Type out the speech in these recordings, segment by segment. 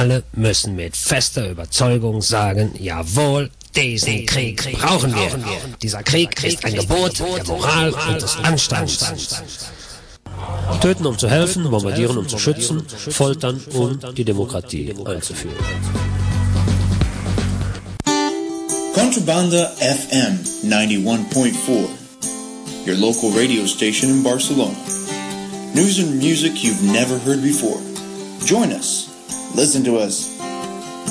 alle müssen mit fester Überzeugung sagen, jawohl, diesen Krieg brauchen wir. Dieser Krieg ist ein Gebot der Moral und des Anstands. Töten, um zu helfen, bombardieren, um zu schützen, foltern, um die Demokratie einzuführen. Contrabanda FM 91.4, your local radio station in Barcelona. News and music you've never heard before. Join us. Listen to us.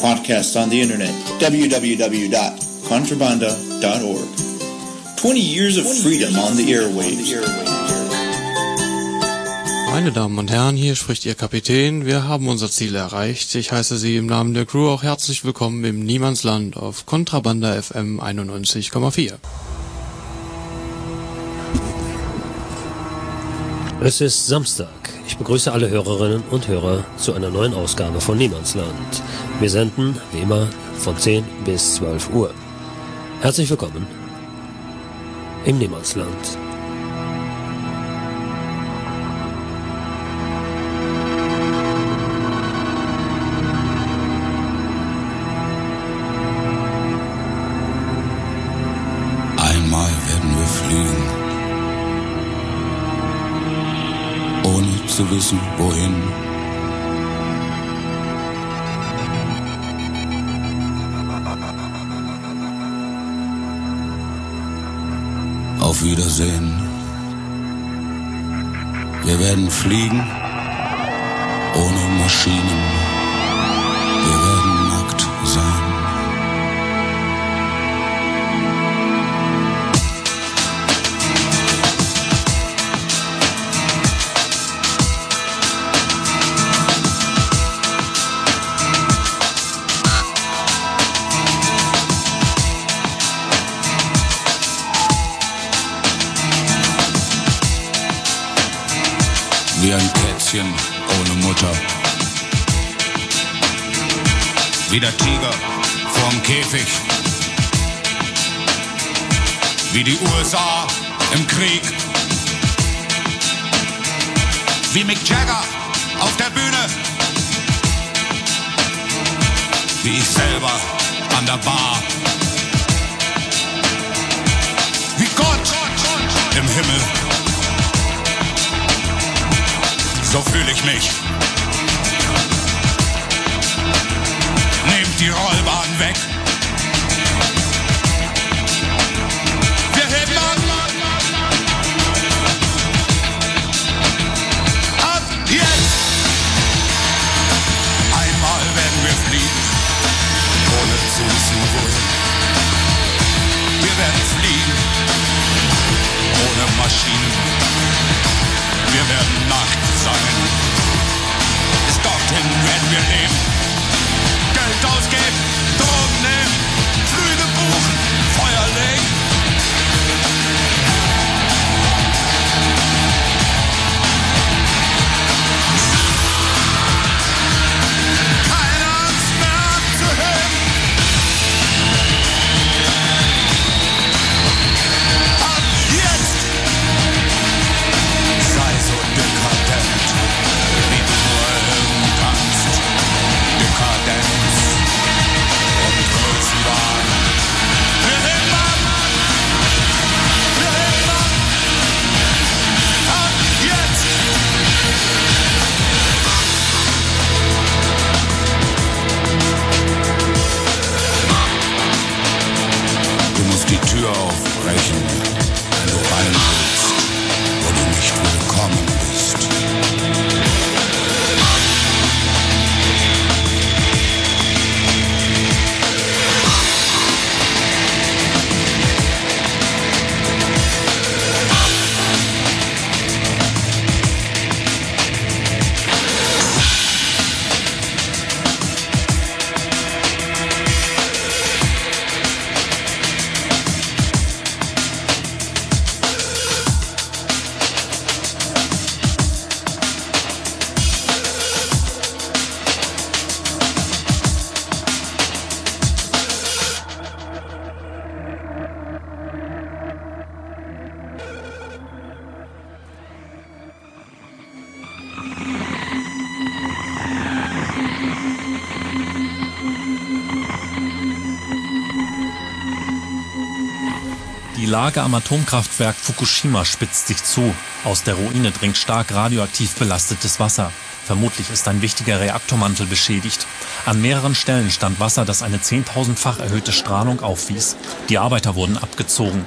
Podcast on the internet. www.contrabanda.org. 20 years of freedom on the airwaves. Meine Damen und Herren, hier spricht Ihr Kapitän. Wir haben unser Ziel erreicht. Ich heiße Sie im Namen der Crew auch herzlich willkommen im Niemandsland auf Kontrabanda FM 91,4. Es ist Samstag. Ich begrüße alle Hörerinnen und Hörer zu einer neuen Ausgabe von Niemandsland. Wir senden, wie immer, von 10 bis 12 Uhr. Herzlich willkommen im Niemandsland. Wohin. Auf Wiedersehen. Wir werden fliegen, ohne Maschinen. Wie der Tiger vorm Käfig. Wie die USA im Krieg. Wie Mick Jagger auf der Bühne. Wie ich selber an der Bar. Wie Gott im Himmel. So fühle ich mich. Die Rollbahn weg. Wir heben ab. Ab jetzt. Einmal werden wir fliegen, ohne zu. Wir werden fliegen, ohne Maschinen. Wir werden nackt sein. Bis dorthin werden wir leben. Geld ausgibt, Drogen nehmen, Flüge buchen, Feuer legen. Lage am Atomkraftwerk Fukushima spitzt sich zu. Aus der Ruine dringt stark radioaktiv belastetes Wasser. Vermutlich ist ein wichtiger Reaktormantel beschädigt. An mehreren Stellen stand Wasser, das eine 10.000-fach erhöhte Strahlung aufwies. Die Arbeiter wurden abgezogen.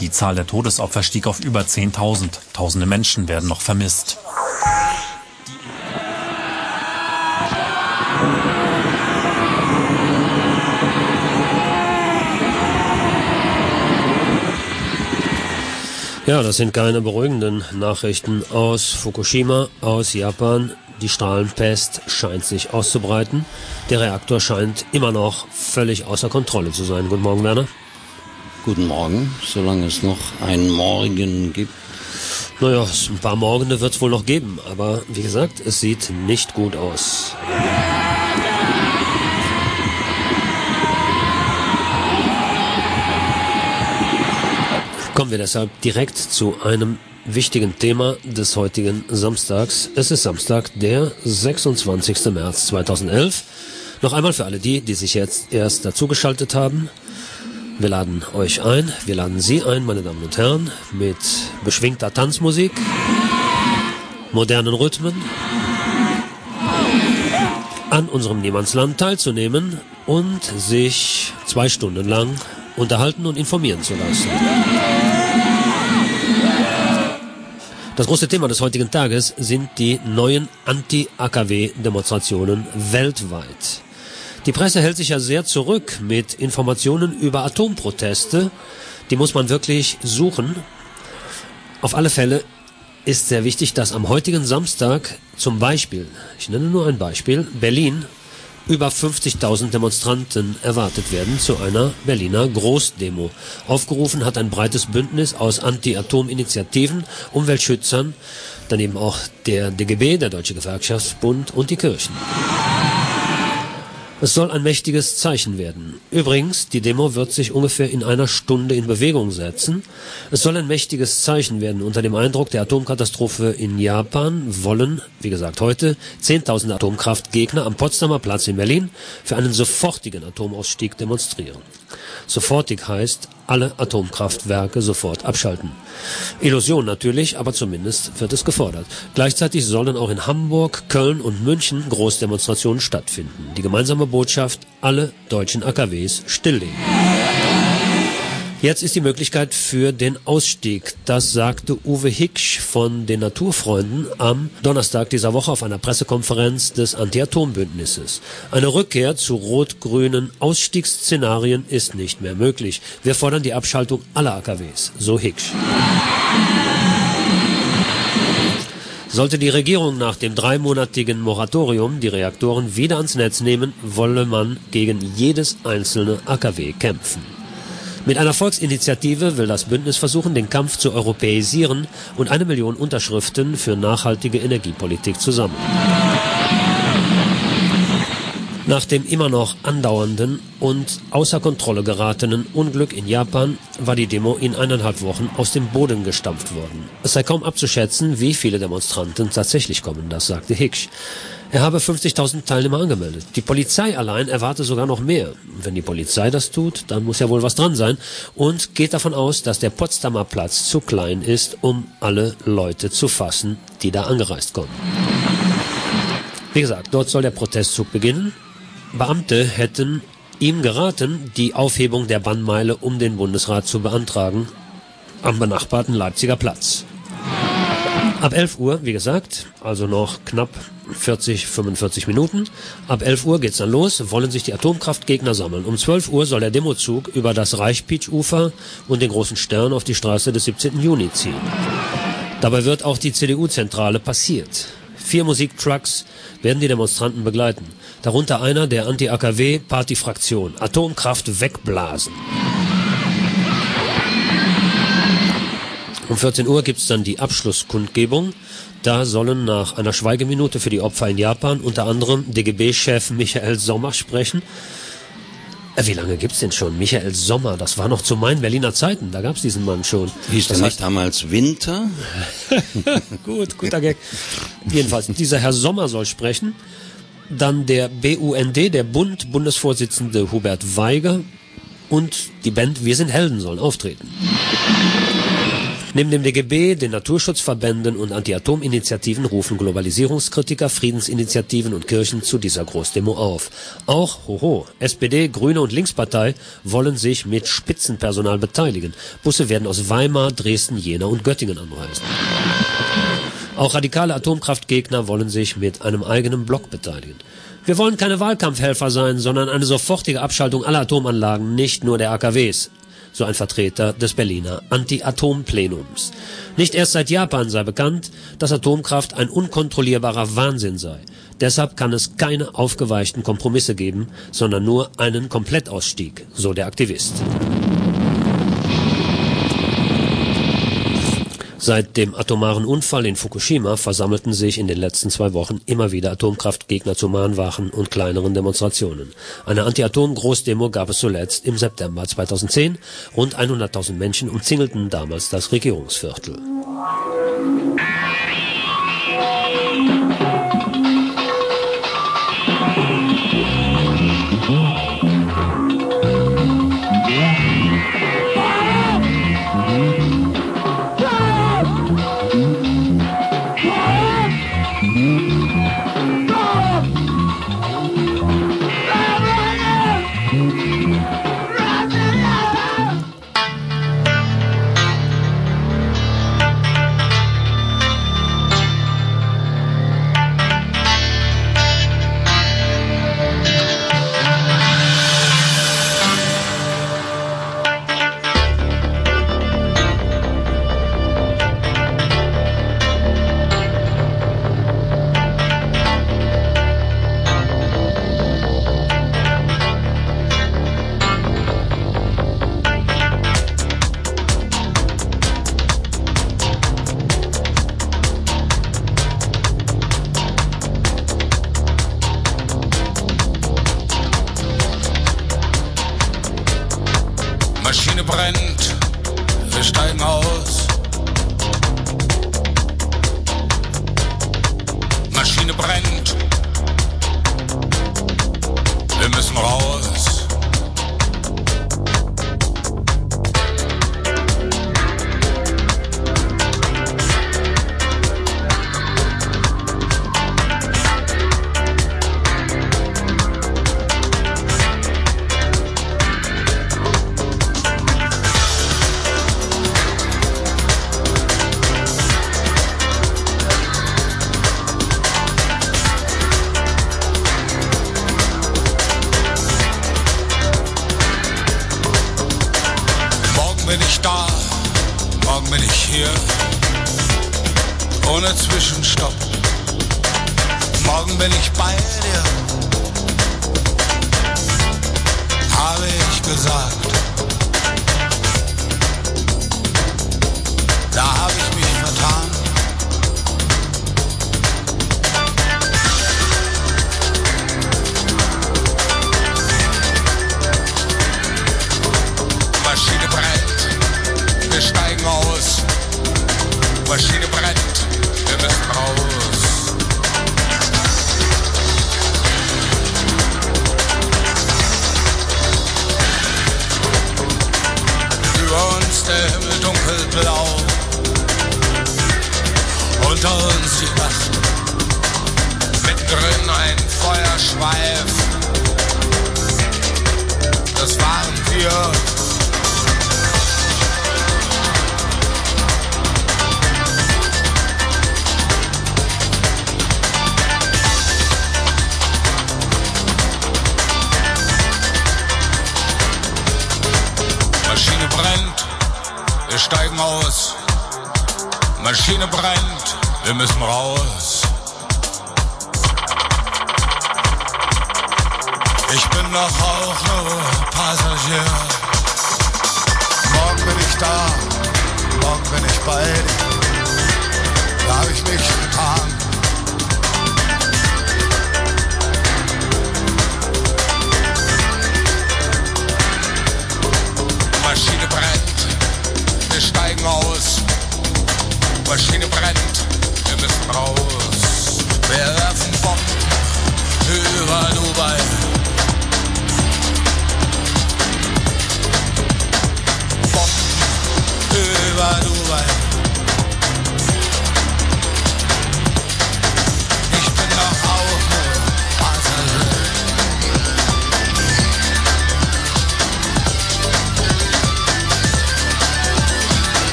Die Zahl der Todesopfer stieg auf über 10.000. Tausende Menschen werden noch vermisst. Ja, das sind keine beruhigenden Nachrichten aus Fukushima, aus Japan. Die Strahlenpest scheint sich auszubreiten. Der Reaktor scheint immer noch völlig außer Kontrolle zu sein. Guten Morgen, Werner. Guten Morgen, solange es noch einen Morgen gibt. Naja, ein paar Morgende wird es wohl noch geben, aber wie gesagt, es sieht nicht gut aus. Kommen wir deshalb direkt zu einem wichtigen Thema des heutigen Samstags. Es ist Samstag, der 26. März 2011. Noch einmal für alle die, die sich jetzt erst dazugeschaltet haben. Wir laden euch ein, wir laden Sie ein, meine Damen und Herren, mit beschwingter Tanzmusik, modernen Rhythmen, an unserem Niemandsland teilzunehmen und sich zwei Stunden lang unterhalten und informieren zu lassen. Das große Thema des heutigen Tages sind die neuen Anti-AKW-Demonstrationen weltweit. Die Presse hält sich ja sehr zurück mit Informationen über Atomproteste. Die muss man wirklich suchen. Auf alle Fälle ist sehr wichtig, dass am heutigen Samstag zum Beispiel, ich nenne nur ein Beispiel, Berlin über 50.000 Demonstranten erwartet werden zu einer Berliner Großdemo. Aufgerufen hat ein breites Bündnis aus Anti-Atom-Initiativen, Umweltschützern, daneben auch der DGB, der Deutsche Gewerkschaftsbund und die Kirchen. Es soll ein mächtiges Zeichen werden. Übrigens, die Demo wird sich ungefähr in einer Stunde in Bewegung setzen. Es soll ein mächtiges Zeichen werden. Unter dem Eindruck der Atomkatastrophe in Japan wollen, wie gesagt heute, 10.000 Atomkraftgegner am Potsdamer Platz in Berlin für einen sofortigen Atomausstieg demonstrieren. Sofortig heißt, alle Atomkraftwerke sofort abschalten. Illusion natürlich, aber zumindest wird es gefordert. Gleichzeitig sollen auch in Hamburg, Köln und München Großdemonstrationen stattfinden. Die gemeinsame Botschaft, alle deutschen AKWs stilllegen. Jetzt ist die Möglichkeit für den Ausstieg. Das sagte Uwe Hicksch von den Naturfreunden am Donnerstag dieser Woche auf einer Pressekonferenz des Anti-Atom-Bündnisses. Eine Rückkehr zu rot-grünen Ausstiegsszenarien ist nicht mehr möglich. Wir fordern die Abschaltung aller AKWs, so Hicksch. Sollte die Regierung nach dem dreimonatigen Moratorium die Reaktoren wieder ans Netz nehmen, wolle man gegen jedes einzelne AKW kämpfen. Mit einer Volksinitiative will das Bündnis versuchen, den Kampf zu europäisieren und eine Million Unterschriften für nachhaltige Energiepolitik zu sammeln. Nach dem immer noch andauernden und außer Kontrolle geratenen Unglück in Japan war die Demo in eineinhalb Wochen aus dem Boden gestampft worden. Es sei kaum abzuschätzen, wie viele Demonstranten tatsächlich kommen, das sagte Hicksch. Er habe 50.000 Teilnehmer angemeldet. Die Polizei allein erwarte sogar noch mehr. Wenn die Polizei das tut, dann muss ja wohl was dran sein und geht davon aus, dass der Potsdamer Platz zu klein ist, um alle Leute zu fassen, die da angereist kommen. Wie gesagt, dort soll der Protestzug beginnen. Beamte hätten ihm geraten, die Aufhebung der Bannmeile um den Bundesrat zu beantragen am benachbarten Leipziger Platz. Ab 11 Uhr, wie gesagt, also noch knapp 40, 45 Minuten. Ab 11 Uhr geht's dann los, wollen sich die Atomkraftgegner sammeln. Um 12 Uhr soll der Demozug über das Reichpitsch-Ufer und den großen Stern auf die Straße des 17. Juni ziehen. Dabei wird auch die CDU-Zentrale passiert. Vier Musiktrucks werden die Demonstranten begleiten. Darunter einer der Anti-AKW-Party-Fraktion. Atomkraft wegblasen. Um 14 Uhr gibt's dann die Abschlusskundgebung. Da sollen nach einer Schweigeminute für die Opfer in Japan unter anderem DGB-Chef Michael Sommer sprechen. Äh, wie lange gibt's denn schon? Michael Sommer, das war noch zu meinen Berliner Zeiten, da gab's diesen Mann schon. Hieß das der nicht damals Winter? Gut, guter Gag. Jedenfalls, dieser Herr Sommer soll sprechen. Dann der BUND, der Bund, Bundesvorsitzende Hubert Weiger, und die Band Wir sind Helden sollen auftreten. Neben dem DGB, den Naturschutzverbänden und Anti-Atom-Initiativen rufen Globalisierungskritiker, Friedensinitiativen und Kirchen zu dieser Großdemo auf. Auch, hoho, SPD, Grüne und Linkspartei wollen sich mit Spitzenpersonal beteiligen. Busse werden aus Weimar, Dresden, Jena und Göttingen anreisen. Auch radikale Atomkraftgegner wollen sich mit einem eigenen Block beteiligen. Wir wollen keine Wahlkampfhelfer sein, sondern eine sofortige Abschaltung aller Atomanlagen, nicht nur der AKWs so ein Vertreter des Berliner Anti-Atom-Plenums. Nicht erst seit Japan sei bekannt, dass Atomkraft ein unkontrollierbarer Wahnsinn sei. Deshalb kann es keine aufgeweichten Kompromisse geben, sondern nur einen Komplettausstieg, so der Aktivist. Seit dem atomaren Unfall in Fukushima versammelten sich in den letzten zwei Wochen immer wieder Atomkraftgegner zu Mahnwachen und kleineren Demonstrationen. Eine Anti-Atom-Großdemo gab es zuletzt im September 2010. Rund 100.000 Menschen umzingelten damals das Regierungsviertel.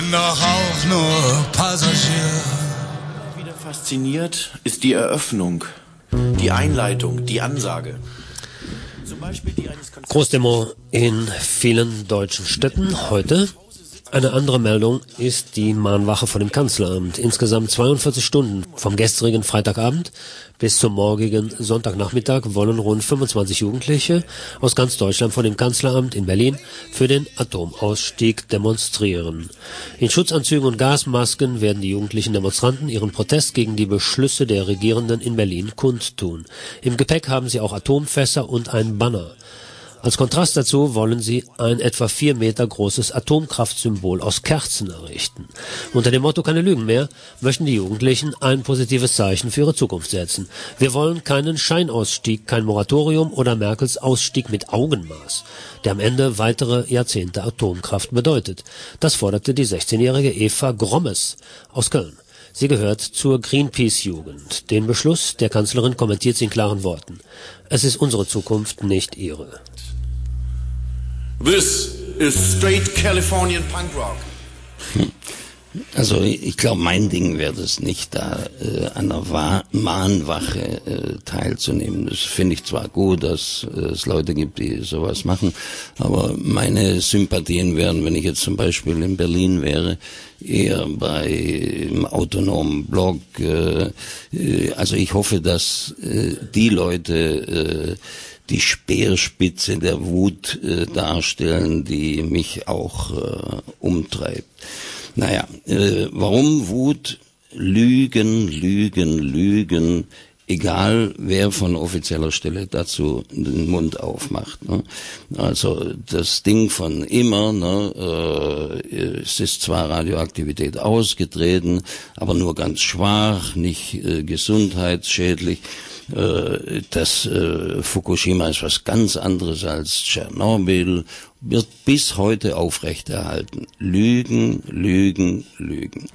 Bin doch auch nur Passagier. Wieder fasziniert ist die Eröffnung, die Einleitung, die Ansage. Zum Beispiel die eines Konzerts. Großdemo in vielen deutschen Städten heute. Eine andere Meldung ist die Mahnwache vor dem Kanzleramt. Insgesamt 42 Stunden vom gestrigen Freitagabend bis zum morgigen Sonntagnachmittag wollen rund 25 Jugendliche aus ganz Deutschland vor dem Kanzleramt in Berlin für den Atomausstieg demonstrieren. In Schutzanzügen und Gasmasken werden die jugendlichen Demonstranten ihren Protest gegen die Beschlüsse der Regierenden in Berlin kundtun. Im Gepäck haben sie auch Atomfässer und ein Banner. Als Kontrast dazu wollen sie ein etwa vier Meter großes Atomkraftsymbol aus Kerzen errichten. Unter dem Motto Keine Lügen mehr möchten die Jugendlichen ein positives Zeichen für ihre Zukunft setzen. Wir wollen keinen Scheinausstieg, kein Moratorium oder Merkels Ausstieg mit Augenmaß, der am Ende weitere Jahrzehnte Atomkraft bedeutet. Das forderte die 16-jährige Eva Grommes aus Köln. Sie gehört zur Greenpeace-Jugend. Den Beschluss der Kanzlerin kommentiert sie in klaren Worten. Es ist unsere Zukunft, nicht ihre. This is straight Californian punk rock. Also ich glaube, mein Ding wäre es nicht, da äh, an einer Wa Mahnwache äh, teilzunehmen. Das finde ich zwar gut, dass äh, es Leute gibt, die sowas machen, aber meine Sympathien wären, wenn ich jetzt zum Beispiel in Berlin wäre, eher bei im autonomen Blog. Äh, äh, also ich hoffe, dass äh, die Leute äh, die Speerspitze der Wut äh, darstellen, die mich auch äh, umtreibt. Naja, äh, warum Wut? Lügen, Lügen, Lügen, egal wer von offizieller Stelle dazu den Mund aufmacht. Ne? Also das Ding von immer, ne, äh, es ist zwar Radioaktivität ausgetreten, aber nur ganz schwach, nicht äh, gesundheitsschädlich. Äh, das äh, Fukushima ist was ganz anderes als Tschernobyl, wird bis heute aufrechterhalten. Lügen, Lügen, Lügen.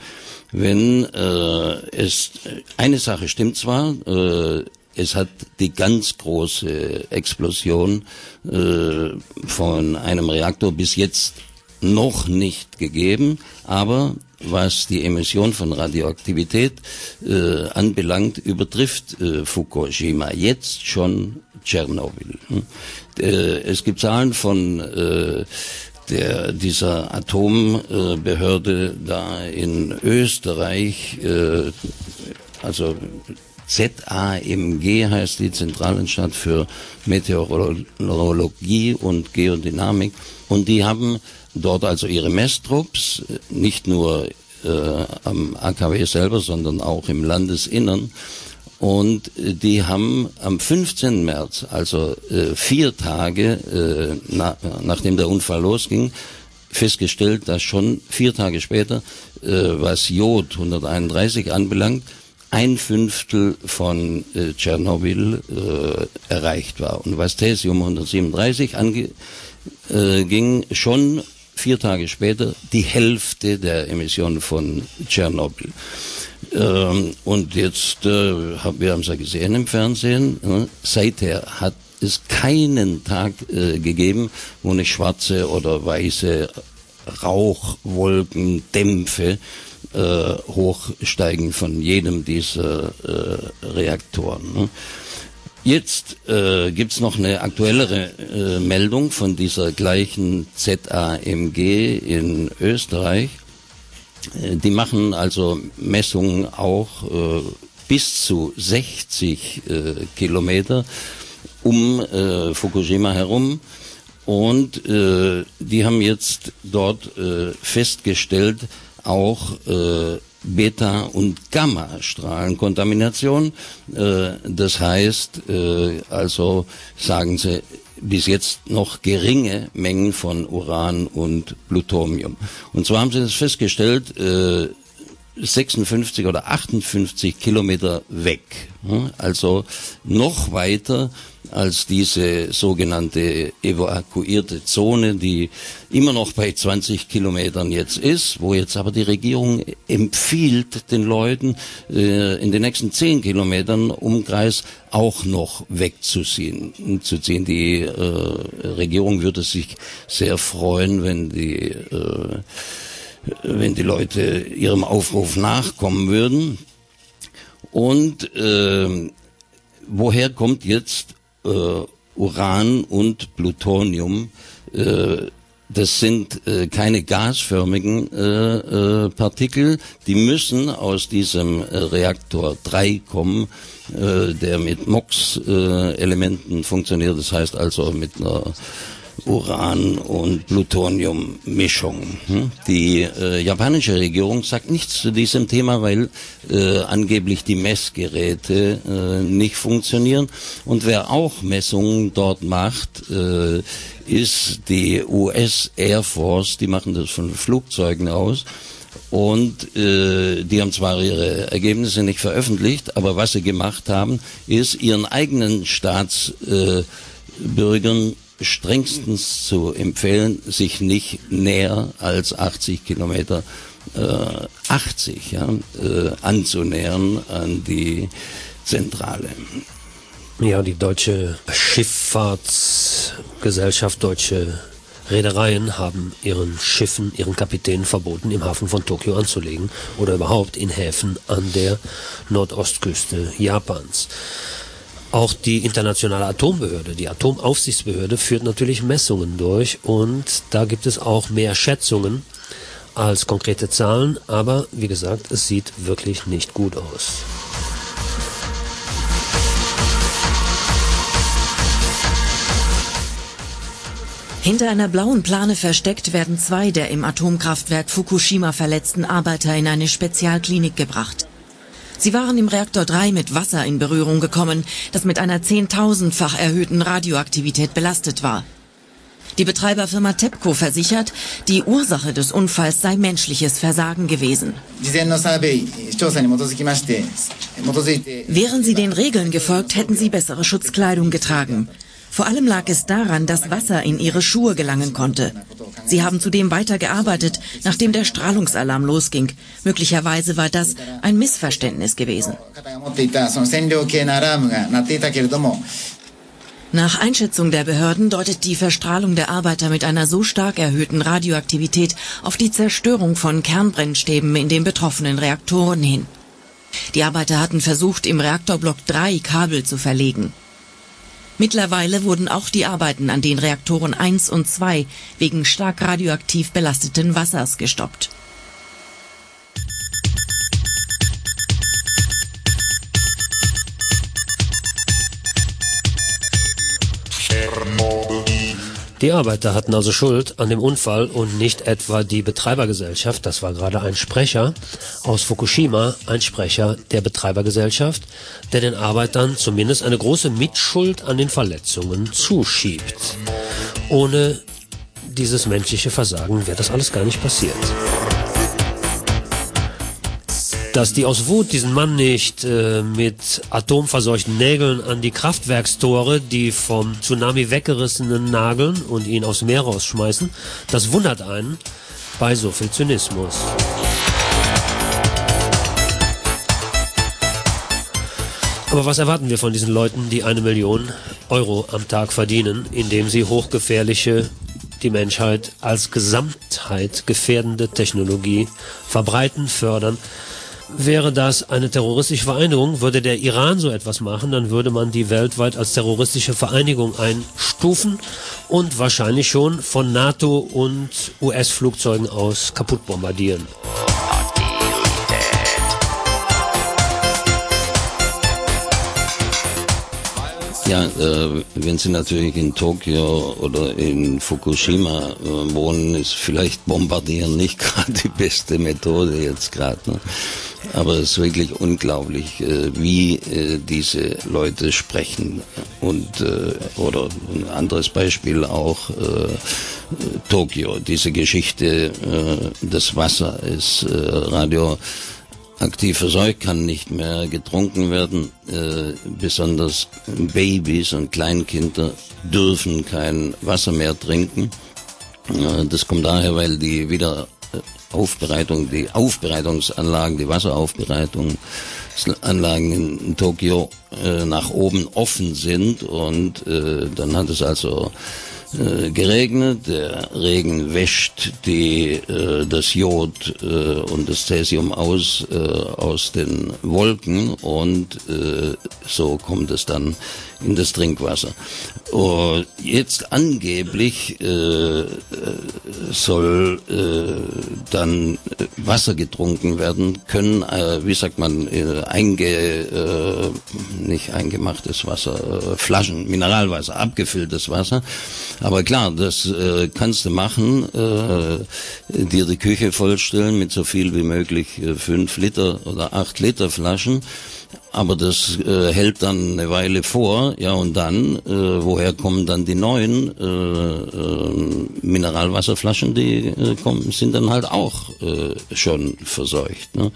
Wenn äh, es eine Sache stimmt zwar, äh, es hat die ganz große Explosion äh, von einem Reaktor bis jetzt noch nicht gegeben, aber was die Emission von Radioaktivität äh, anbelangt, übertrifft äh, Fukushima jetzt schon Tschernobyl. Hm? Äh, es gibt Zahlen von äh, der, dieser Atombehörde da in Österreich, äh, also ZAMG heißt die Zentralanstalt für Meteorologie und Geodynamik. Und die haben dort also ihre Messtrupps, nicht nur äh, am AKW selber, sondern auch im Landesinnern. Und die haben am 15. März, also äh, vier Tage äh, na, nachdem der Unfall losging, festgestellt, dass schon vier Tage später, äh, was Jod 131 anbelangt, ein Fünftel von äh, Tschernobyl äh, erreicht war. Und was Cäsium 137 anging, äh, schon vier Tage später die Hälfte der Emissionen von Tschernobyl. Ähm, und jetzt, äh, wir haben es ja gesehen im Fernsehen, äh, seither hat es keinen Tag äh, gegeben, wo eine schwarze oder weiße Rauchwolken, Dämpfe äh, hochsteigen von jedem dieser äh, Reaktoren. Ne? Jetzt äh, gibt noch eine aktuellere äh, Meldung von dieser gleichen ZAMG in Österreich. Äh, die machen also Messungen auch äh, bis zu 60 äh, Kilometer um äh, Fukushima herum. Und äh, die haben jetzt dort äh, festgestellt, auch äh, Beta- und Gamma-Strahlenkontamination. Äh, das heißt, äh, also sagen sie, bis jetzt noch geringe Mengen von Uran und Plutonium. Und zwar haben sie das festgestellt, äh, 56 oder 58 Kilometer weg. Also noch weiter als diese sogenannte evakuierte Zone, die immer noch bei 20 Kilometern jetzt ist, wo jetzt aber die Regierung empfiehlt den Leuten äh, in den nächsten 10 Kilometern Umkreis auch noch wegzuziehen. Zu ziehen. Die äh, Regierung würde sich sehr freuen, wenn die äh, wenn die Leute ihrem Aufruf nachkommen würden. Und äh, woher kommt jetzt äh, Uran und Plutonium? Äh, das sind äh, keine gasförmigen äh, äh, Partikel, die müssen aus diesem äh, Reaktor 3 kommen, äh, der mit MOX-Elementen äh, funktioniert, das heißt also mit einer Uran- und Plutonium-Mischung. Hm? Die äh, japanische Regierung sagt nichts zu diesem Thema, weil äh, angeblich die Messgeräte äh, nicht funktionieren. Und wer auch Messungen dort macht, äh, ist die US Air Force. Die machen das von Flugzeugen aus. Und äh, die haben zwar ihre Ergebnisse nicht veröffentlicht, aber was sie gemacht haben, ist ihren eigenen Staatsbürgern äh, strengstens zu empfehlen, sich nicht näher als 80 Kilometer äh, 80 ja, äh, anzunähern an die Zentrale. Ja, die deutsche Schifffahrtsgesellschaft, deutsche Reedereien haben ihren Schiffen, ihren Kapitänen verboten, im Hafen von Tokio anzulegen oder überhaupt in Häfen an der Nordostküste Japans. Auch die internationale Atombehörde, die Atomaufsichtsbehörde führt natürlich Messungen durch und da gibt es auch mehr Schätzungen als konkrete Zahlen, aber wie gesagt, es sieht wirklich nicht gut aus. Hinter einer blauen Plane versteckt werden zwei der im Atomkraftwerk Fukushima verletzten Arbeiter in eine Spezialklinik gebracht. Sie waren im Reaktor 3 mit Wasser in Berührung gekommen, das mit einer zehntausendfach erhöhten Radioaktivität belastet war. Die Betreiberfirma TEPCO versichert, die Ursache des Unfalls sei menschliches Versagen gewesen. Wären sie den Regeln gefolgt, hätten sie bessere Schutzkleidung getragen. Vor allem lag es daran, dass Wasser in ihre Schuhe gelangen konnte. Sie haben zudem weitergearbeitet, nachdem der Strahlungsalarm losging. Möglicherweise war das ein Missverständnis gewesen. Nach Einschätzung der Behörden deutet die Verstrahlung der Arbeiter mit einer so stark erhöhten Radioaktivität auf die Zerstörung von Kernbrennstäben in den betroffenen Reaktoren hin. Die Arbeiter hatten versucht, im Reaktorblock 3 Kabel zu verlegen. Mittlerweile wurden auch die Arbeiten an den Reaktoren 1 und 2 wegen stark radioaktiv belasteten Wassers gestoppt. Die Arbeiter hatten also Schuld an dem Unfall und nicht etwa die Betreibergesellschaft. Das war gerade ein Sprecher aus Fukushima, ein Sprecher der Betreibergesellschaft, der den Arbeitern zumindest eine große Mitschuld an den Verletzungen zuschiebt. Ohne dieses menschliche Versagen wäre das alles gar nicht passiert dass die aus Wut diesen Mann nicht äh, mit atomverseuchten Nägeln an die Kraftwerkstore, die vom Tsunami weggerissenen nageln und ihn aus dem Meer rausschmeißen, das wundert einen bei so viel Zynismus. Aber was erwarten wir von diesen Leuten, die eine Million Euro am Tag verdienen, indem sie hochgefährliche, die Menschheit als Gesamtheit gefährdende Technologie verbreiten, fördern, Wäre das eine terroristische Vereinigung, würde der Iran so etwas machen, dann würde man die weltweit als terroristische Vereinigung einstufen und wahrscheinlich schon von NATO und US-Flugzeugen aus kaputt bombardieren. Ja, äh, wenn Sie natürlich in Tokio oder in Fukushima äh, wohnen, ist vielleicht Bombardieren nicht gerade die beste Methode jetzt gerade. Ne? Aber es ist wirklich unglaublich, äh, wie äh, diese Leute sprechen. Und äh, oder ein anderes Beispiel auch Tokio. Diese Geschichte, das Wasser ist radio aktiv verseucht, kann nicht mehr getrunken werden. Äh, besonders Babys und Kleinkinder dürfen kein Wasser mehr trinken. Das kommt daher, weil die Wiederaufbereitung, die Aufbereitungsanlagen, die Wasseraufbereitungsanlagen in Tokio äh, nach oben offen sind und äh, dann hat es also äh, geregnet. Der Regen wäscht die, äh, das Jod äh, und das Cäsium aus, äh, aus den Wolken und äh, so kommt es dann in das Trinkwasser. Und jetzt angeblich äh, soll äh, dann Wasser getrunken werden können, äh, wie sagt man, äh, einge, äh, nicht eingemachtes Wasser, äh, Flaschen, Mineralwasser, abgefülltes Wasser. Aber klar, das äh, kannst du machen, äh, dir die Küche vollstellen mit so viel wie möglich, äh, Liter oder acht Liter Flaschen aber das äh, hält dann eine Weile vor, ja und dann, äh, woher kommen dann die neuen äh, äh, Mineralwasserflaschen, die äh, kommen, sind dann halt auch äh, schon verseucht. Ne?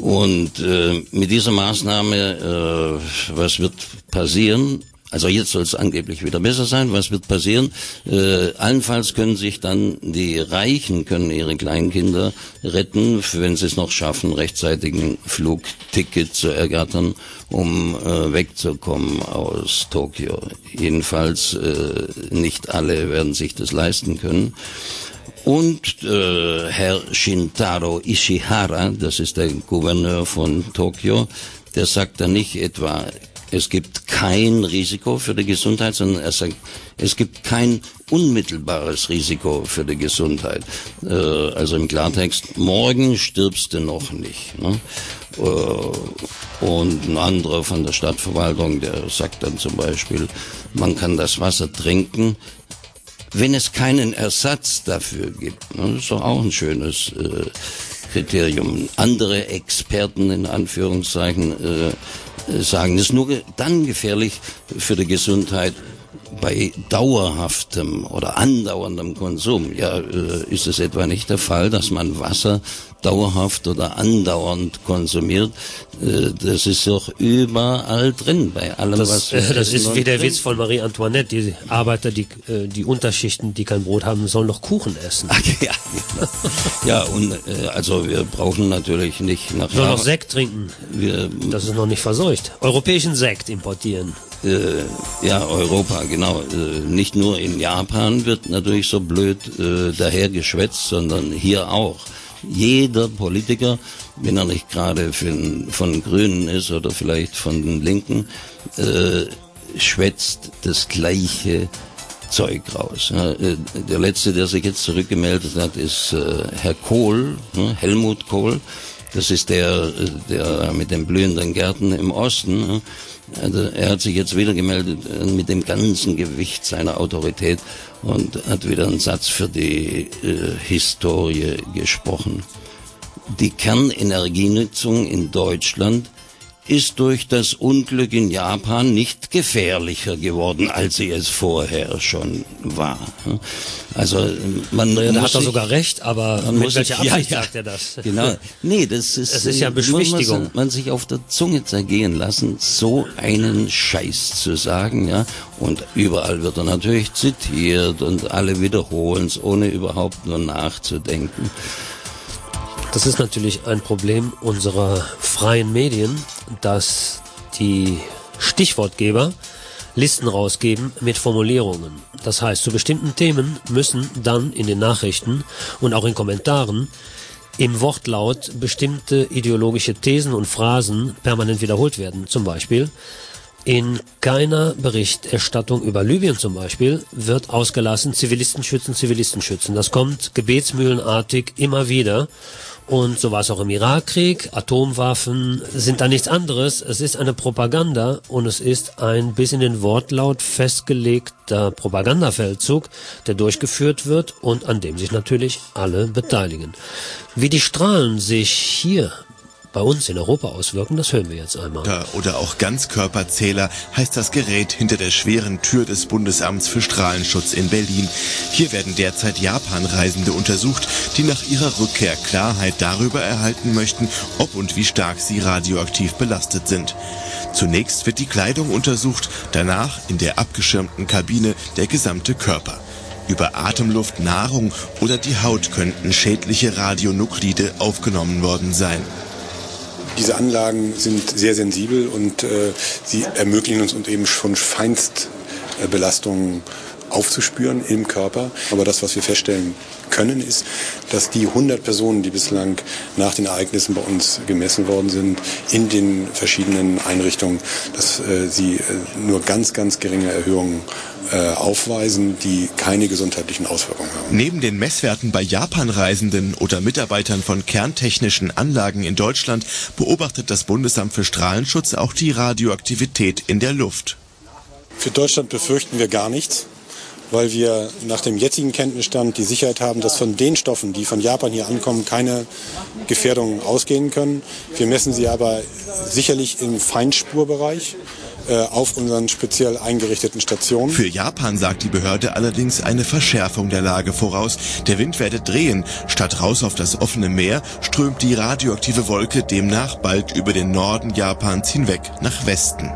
Und äh, mit dieser Maßnahme, äh, was wird passieren? Also jetzt soll es angeblich wieder besser sein. Was wird passieren? Äh, allenfalls können sich dann die Reichen, können ihre Kleinkinder retten, wenn sie es noch schaffen, rechtzeitig ein Flugticket zu ergattern, um äh, wegzukommen aus Tokio. Jedenfalls äh, nicht alle werden sich das leisten können. Und äh, Herr Shintaro Ishihara, das ist der Gouverneur von Tokio, der sagt dann nicht etwa, es gibt kein Risiko für die Gesundheit, sondern er sagt, es gibt kein unmittelbares Risiko für die Gesundheit. Äh, also im Klartext, morgen stirbst du noch nicht. Ne? Äh, und ein anderer von der Stadtverwaltung, der sagt dann zum Beispiel, man kann das Wasser trinken, wenn es keinen Ersatz dafür gibt. Ne? Das ist doch auch ein schönes äh, Kriterium. Andere Experten in Anführungszeichen äh, sagen. Das ist nur dann gefährlich für die Gesundheit bei dauerhaftem oder andauerndem Konsum. Ja, äh, ist es etwa nicht der Fall, dass man Wasser dauerhaft oder andauernd konsumiert? Äh, das ist doch überall drin, bei allem, das, was äh, Das ist wie der drin. Witz von Marie Antoinette. Die Arbeiter, die, äh, die Unterschichten, die kein Brot haben, sollen noch Kuchen essen. Ach, ja, genau. ja, und äh, also wir brauchen natürlich nicht nach... Sollen noch Sekt trinken. Wir, das ist noch nicht verseucht. Europäischen Sekt importieren. Äh, ja, Europa, genau. Äh, nicht nur in Japan wird natürlich so blöd äh, dahergeschwätzt, sondern hier auch. Jeder Politiker, wenn er nicht gerade von Grünen ist oder vielleicht von den Linken, äh, schwätzt das gleiche Zeug raus. Äh, der letzte, der sich jetzt zurückgemeldet hat, ist äh, Herr Kohl, ne, Helmut Kohl. Das ist der, äh, der mit den blühenden Gärten im Osten. Also er hat sich jetzt wieder gemeldet äh, mit dem ganzen Gewicht seiner Autorität und hat wieder einen Satz für die äh, Historie gesprochen. Die Kernenergienutzung in Deutschland ist durch das Unglück in Japan nicht gefährlicher geworden, als sie es vorher schon war. Also man da hat er sogar recht, aber mit welcher Absicht ja, ja, sagt er das? Genau. Nee, das ist, das ist ja Beschwichtigung. Muss man, man sich auf der Zunge zergehen lassen, so einen Scheiß zu sagen, ja. Und überall wird er natürlich zitiert und alle wiederholen es, ohne überhaupt nur nachzudenken. Das ist natürlich ein Problem unserer freien Medien, dass die Stichwortgeber Listen rausgeben mit Formulierungen. Das heißt, zu bestimmten Themen müssen dann in den Nachrichten und auch in Kommentaren im Wortlaut bestimmte ideologische Thesen und Phrasen permanent wiederholt werden. Zum Beispiel, in keiner Berichterstattung über Libyen zum Beispiel wird ausgelassen, Zivilisten schützen, Zivilisten schützen. Das kommt gebetsmühlenartig immer wieder und so war es auch im Irakkrieg. Atomwaffen sind da nichts anderes. Es ist eine Propaganda und es ist ein bis in den Wortlaut festgelegter Propagandafeldzug, der durchgeführt wird und an dem sich natürlich alle beteiligen. Wie die Strahlen sich hier bei uns in Europa auswirken, das hören wir jetzt einmal. Oder auch Ganzkörperzähler heißt das Gerät hinter der schweren Tür des Bundesamts für Strahlenschutz in Berlin. Hier werden derzeit Japan-Reisende untersucht, die nach ihrer Rückkehr Klarheit darüber erhalten möchten, ob und wie stark sie radioaktiv belastet sind. Zunächst wird die Kleidung untersucht, danach in der abgeschirmten Kabine der gesamte Körper. Über Atemluft, Nahrung oder die Haut könnten schädliche Radionuklide aufgenommen worden sein. Diese Anlagen sind sehr sensibel und äh, sie ermöglichen uns eben von Feinstbelastungen aufzuspüren im Körper. Aber das, was wir feststellen können, ist, dass die 100 Personen, die bislang nach den Ereignissen bei uns gemessen worden sind, in den verschiedenen Einrichtungen, dass äh, sie äh, nur ganz, ganz geringe Erhöhungen äh, aufweisen, die keine gesundheitlichen Auswirkungen haben. Neben den Messwerten bei Japanreisenden oder Mitarbeitern von kerntechnischen Anlagen in Deutschland beobachtet das Bundesamt für Strahlenschutz auch die Radioaktivität in der Luft. Für Deutschland befürchten wir gar nichts weil wir nach dem jetzigen Kenntnisstand die Sicherheit haben, dass von den Stoffen, die von Japan hier ankommen, keine Gefährdungen ausgehen können. Wir messen sie aber sicherlich im Feinspurbereich auf unseren speziell eingerichteten Stationen. Für Japan sagt die Behörde allerdings eine Verschärfung der Lage voraus. Der Wind werde drehen. Statt raus auf das offene Meer strömt die radioaktive Wolke demnach bald über den Norden Japans hinweg nach Westen.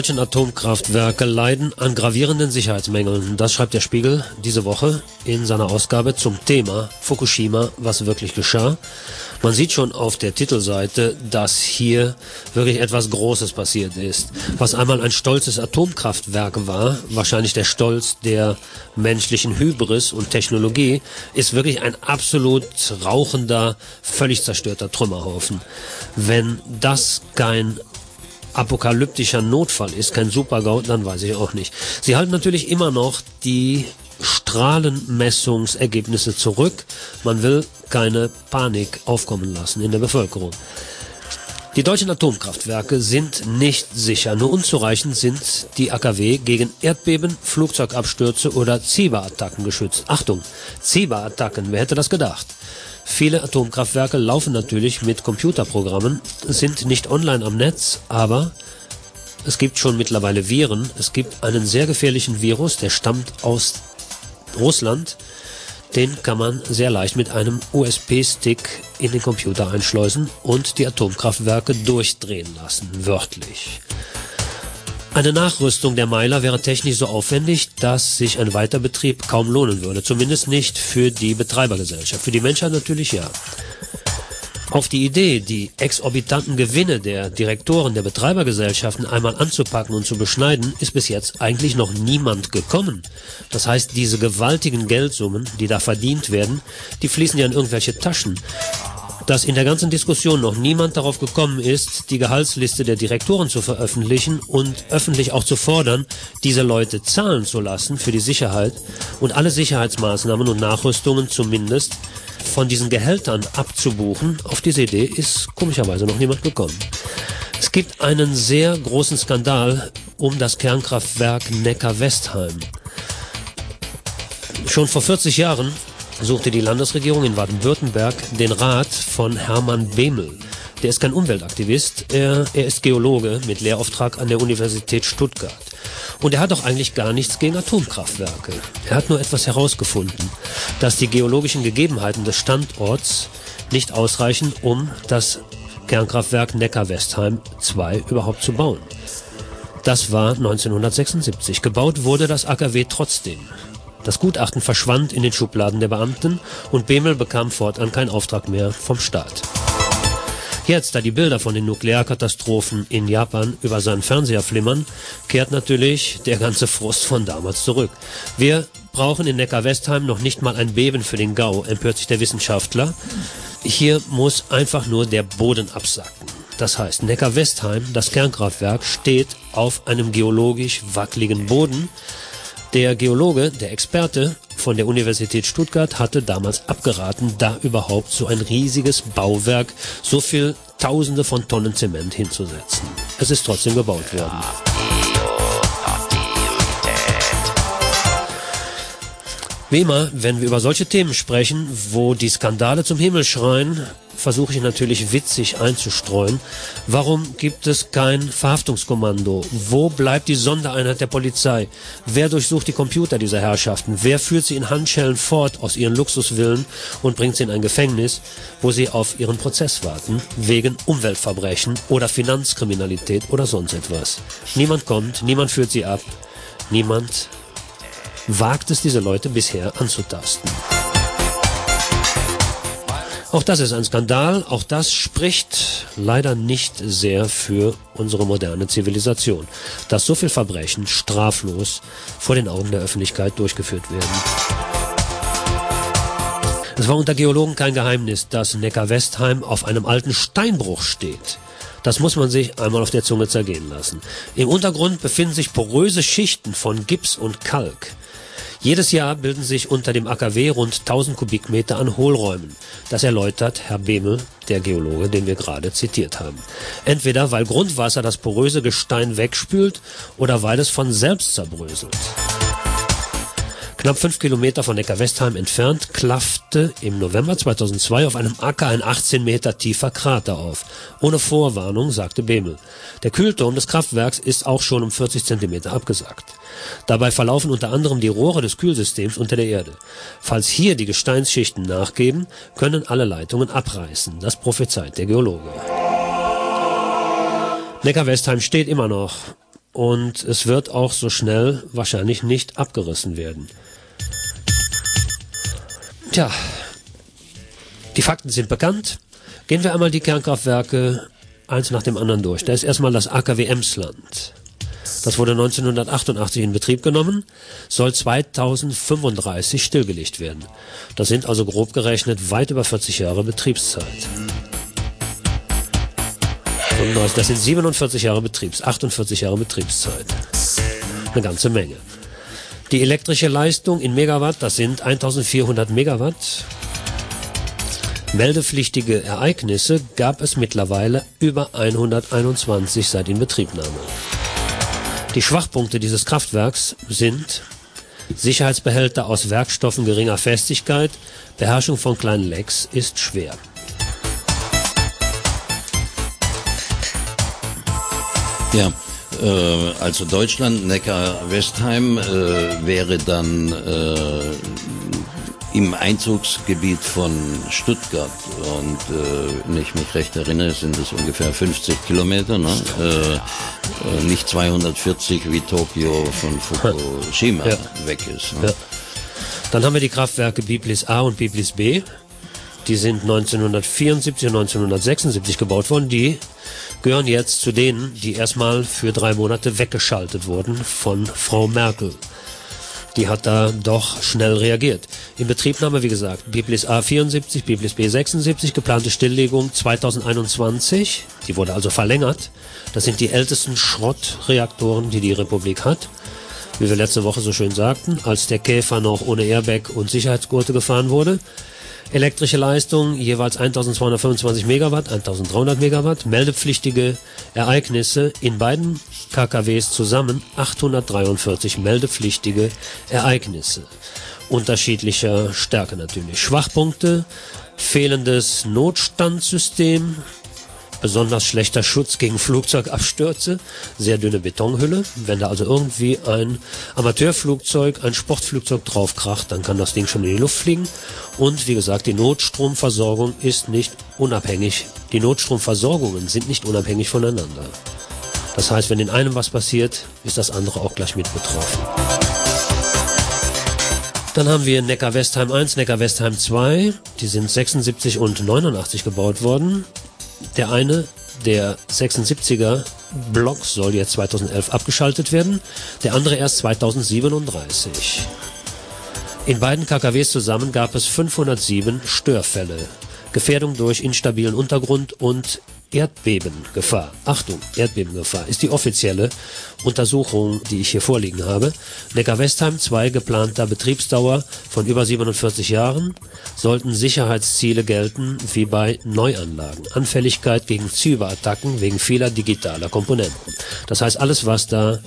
Deutschen Atomkraftwerke leiden an gravierenden Sicherheitsmängeln. Das schreibt der Spiegel diese Woche in seiner Ausgabe zum Thema Fukushima, was wirklich geschah. Man sieht schon auf der Titelseite, dass hier wirklich etwas Großes passiert ist. Was einmal ein stolzes Atomkraftwerk war, wahrscheinlich der Stolz der menschlichen Hybris und Technologie, ist wirklich ein absolut rauchender, völlig zerstörter Trümmerhaufen. Wenn das kein apokalyptischer Notfall ist, kein Supergau, dann weiß ich auch nicht. Sie halten natürlich immer noch die Strahlenmessungsergebnisse zurück. Man will keine Panik aufkommen lassen in der Bevölkerung. Die deutschen Atomkraftwerke sind nicht sicher. Nur unzureichend sind die AKW gegen Erdbeben, Flugzeugabstürze oder Ziberattacken geschützt. Achtung, Ziberattacken, wer hätte das gedacht? Viele Atomkraftwerke laufen natürlich mit Computerprogrammen, sind nicht online am Netz, aber es gibt schon mittlerweile Viren. Es gibt einen sehr gefährlichen Virus, der stammt aus Russland. Den kann man sehr leicht mit einem USB-Stick in den Computer einschleusen und die Atomkraftwerke durchdrehen lassen, wörtlich. Eine Nachrüstung der Meiler wäre technisch so aufwendig, dass sich ein Weiterbetrieb kaum lohnen würde. Zumindest nicht für die Betreibergesellschaft. Für die Menschheit natürlich ja. Auf die Idee, die exorbitanten Gewinne der Direktoren der Betreibergesellschaften einmal anzupacken und zu beschneiden, ist bis jetzt eigentlich noch niemand gekommen. Das heißt, diese gewaltigen Geldsummen, die da verdient werden, die fließen ja in irgendwelche Taschen. Dass in der ganzen Diskussion noch niemand darauf gekommen ist, die Gehaltsliste der Direktoren zu veröffentlichen und öffentlich auch zu fordern, diese Leute zahlen zu lassen für die Sicherheit und alle Sicherheitsmaßnahmen und Nachrüstungen zumindest von diesen Gehältern abzubuchen, auf diese Idee ist komischerweise noch niemand gekommen. Es gibt einen sehr großen Skandal um das Kernkraftwerk Neckar-Westheim. Schon vor 40 Jahren suchte die Landesregierung in Baden-Württemberg den Rat von Hermann Behmel. Der ist kein Umweltaktivist, er, er ist Geologe mit Lehrauftrag an der Universität Stuttgart. Und er hat auch eigentlich gar nichts gegen Atomkraftwerke. Er hat nur etwas herausgefunden, dass die geologischen Gegebenheiten des Standorts nicht ausreichen, um das Kernkraftwerk Neckar-Westheim 2 überhaupt zu bauen. Das war 1976. Gebaut wurde das AKW trotzdem. Das Gutachten verschwand in den Schubladen der Beamten und Bemel bekam fortan keinen Auftrag mehr vom Staat. Jetzt, da die Bilder von den Nuklearkatastrophen in Japan über seinen Fernseher flimmern, kehrt natürlich der ganze Frust von damals zurück. Wir brauchen in Neckar-Westheim noch nicht mal ein Beben für den Gau, empört sich der Wissenschaftler. Hier muss einfach nur der Boden absacken. Das heißt, Neckar-Westheim, das Kernkraftwerk, steht auf einem geologisch wackeligen Boden. Der Geologe, der Experte von der Universität Stuttgart hatte damals abgeraten, da überhaupt so ein riesiges Bauwerk, so viel Tausende von Tonnen Zement hinzusetzen. Es ist trotzdem gebaut worden. Wie immer, wenn wir über solche Themen sprechen, wo die Skandale zum Himmel schreien, versuche ich natürlich witzig einzustreuen. Warum gibt es kein Verhaftungskommando? Wo bleibt die Sondereinheit der Polizei? Wer durchsucht die Computer dieser Herrschaften? Wer führt sie in Handschellen fort aus ihren Luxusvillen und bringt sie in ein Gefängnis, wo sie auf ihren Prozess warten, wegen Umweltverbrechen oder Finanzkriminalität oder sonst etwas? Niemand kommt, niemand führt sie ab, niemand wagt es, diese Leute bisher anzutasten. Auch das ist ein Skandal, auch das spricht leider nicht sehr für unsere moderne Zivilisation, dass so viel Verbrechen straflos vor den Augen der Öffentlichkeit durchgeführt werden. Es war unter Geologen kein Geheimnis, dass Neckar-Westheim auf einem alten Steinbruch steht. Das muss man sich einmal auf der Zunge zergehen lassen. Im Untergrund befinden sich poröse Schichten von Gips und Kalk. Jedes Jahr bilden sich unter dem AKW rund 1000 Kubikmeter an Hohlräumen. Das erläutert Herr Behmel, der Geologe, den wir gerade zitiert haben. Entweder weil Grundwasser das poröse Gestein wegspült oder weil es von selbst zerbröselt. Knapp fünf Kilometer von Neckar-Westheim entfernt klaffte im November 2002 auf einem Acker ein 18 Meter tiefer Krater auf. Ohne Vorwarnung, sagte Behmel. Der Kühlturm des Kraftwerks ist auch schon um 40 Zentimeter abgesackt. Dabei verlaufen unter anderem die Rohre des Kühlsystems unter der Erde. Falls hier die Gesteinsschichten nachgeben, können alle Leitungen abreißen. Das prophezeit der Geologe. Neckar-Westheim steht immer noch und es wird auch so schnell wahrscheinlich nicht abgerissen werden. Tja, die Fakten sind bekannt. Gehen wir einmal die Kernkraftwerke eins nach dem anderen durch. Da ist erstmal das AKW Emsland. Das wurde 1988 in Betrieb genommen, soll 2035 stillgelegt werden. Das sind also grob gerechnet weit über 40 Jahre Betriebszeit. Das sind 47 Jahre Betriebs, 48 Jahre Betriebszeit. Eine ganze Menge. Die elektrische Leistung in Megawatt, das sind 1400 Megawatt. Meldepflichtige Ereignisse gab es mittlerweile über 121 seit Inbetriebnahme. Die Schwachpunkte dieses Kraftwerks sind Sicherheitsbehälter aus Werkstoffen geringer Festigkeit, Beherrschung von kleinen Lecks ist schwer. Ja, äh, also Deutschland, Neckar-Westheim äh, wäre dann äh, im Einzugsgebiet von Stuttgart und äh, wenn ich mich recht erinnere, sind es ungefähr 50 Kilometer, ne? äh, äh, nicht 240 wie Tokio von Fukushima ja. weg ist. Ne? Ja. Dann haben wir die Kraftwerke Biblis A und Biblis B. Die sind 1974 und 1976 gebaut worden. Die gehören jetzt zu denen, die erstmal für drei Monate weggeschaltet wurden von Frau Merkel. Die hat da doch schnell reagiert. In Betriebnahme, wie gesagt, Biblis A 74, Biblis B 76, geplante Stilllegung 2021. Die wurde also verlängert. Das sind die ältesten Schrottreaktoren, die die Republik hat. Wie wir letzte Woche so schön sagten, als der Käfer noch ohne Airbag und Sicherheitsgurte gefahren wurde. Elektrische Leistung jeweils 1225 Megawatt, 1300 Megawatt. Meldepflichtige Ereignisse in beiden KKWs zusammen 843 meldepflichtige Ereignisse. Unterschiedlicher Stärke natürlich. Schwachpunkte, fehlendes Notstandssystem, besonders schlechter Schutz gegen Flugzeugabstürze, sehr dünne Betonhülle. Wenn da also irgendwie ein Amateurflugzeug, ein Sportflugzeug draufkracht, dann kann das Ding schon in die Luft fliegen. Und wie gesagt, die Notstromversorgung ist nicht unabhängig. Die Notstromversorgungen sind nicht unabhängig voneinander. Das heißt, wenn in einem was passiert, ist das andere auch gleich mit betroffen. Dann haben wir Neckar-Westheim 1, Neckar-Westheim 2. Die sind 76 und 89 gebaut worden. Der eine, der 76er Block soll jetzt 2011 abgeschaltet werden, der andere erst 2037. In beiden KKWs zusammen gab es 507 Störfälle. Gefährdung durch instabilen Untergrund und Erdbebengefahr. Achtung, Erdbebengefahr ist die offizielle Untersuchung, die ich hier vorliegen habe. Neckar-Westheim 2 geplanter Betriebsdauer von über 47 Jahren sollten Sicherheitsziele gelten wie bei Neuanlagen. Anfälligkeit gegen Cyberattacken wegen vieler digitaler Komponenten. Das heißt, alles was da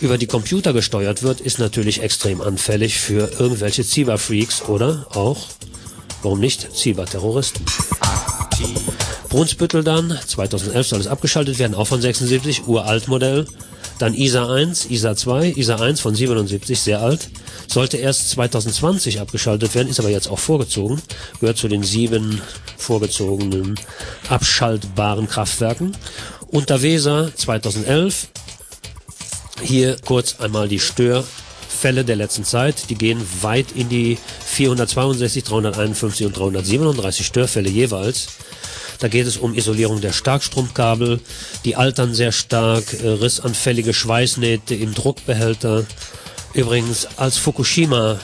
über die Computer gesteuert wird, ist natürlich extrem anfällig für irgendwelche Cyberfreaks oder auch, warum nicht, Cyberterroristen. Brunsbüttel dann, 2011 soll es abgeschaltet werden, auch von 76, Uraltmodell. Dann ISA 1, ISA 2, ISA 1 von 77, sehr alt. Sollte erst 2020 abgeschaltet werden, ist aber jetzt auch vorgezogen. Gehört zu den sieben vorgezogenen abschaltbaren Kraftwerken. Unter Weser 2011. Hier kurz einmal die Störfälle der letzten Zeit. Die gehen weit in die 462, 351 und 337 Störfälle jeweils. Da geht es um Isolierung der Starkstromkabel, die altern sehr stark, äh, rissanfällige Schweißnähte im Druckbehälter. Übrigens, als Fukushima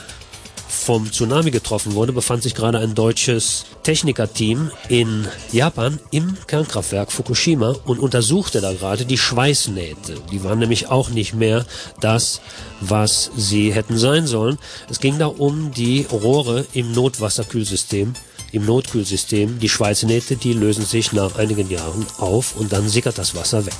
vom Tsunami getroffen wurde, befand sich gerade ein deutsches Technikerteam in Japan im Kernkraftwerk Fukushima und untersuchte da gerade die Schweißnähte. Die waren nämlich auch nicht mehr das, was sie hätten sein sollen. Es ging da um die Rohre im Notwasserkühlsystem im Notkühlsystem. Die Schweißnähte, die lösen sich nach einigen Jahren auf und dann sickert das Wasser weg.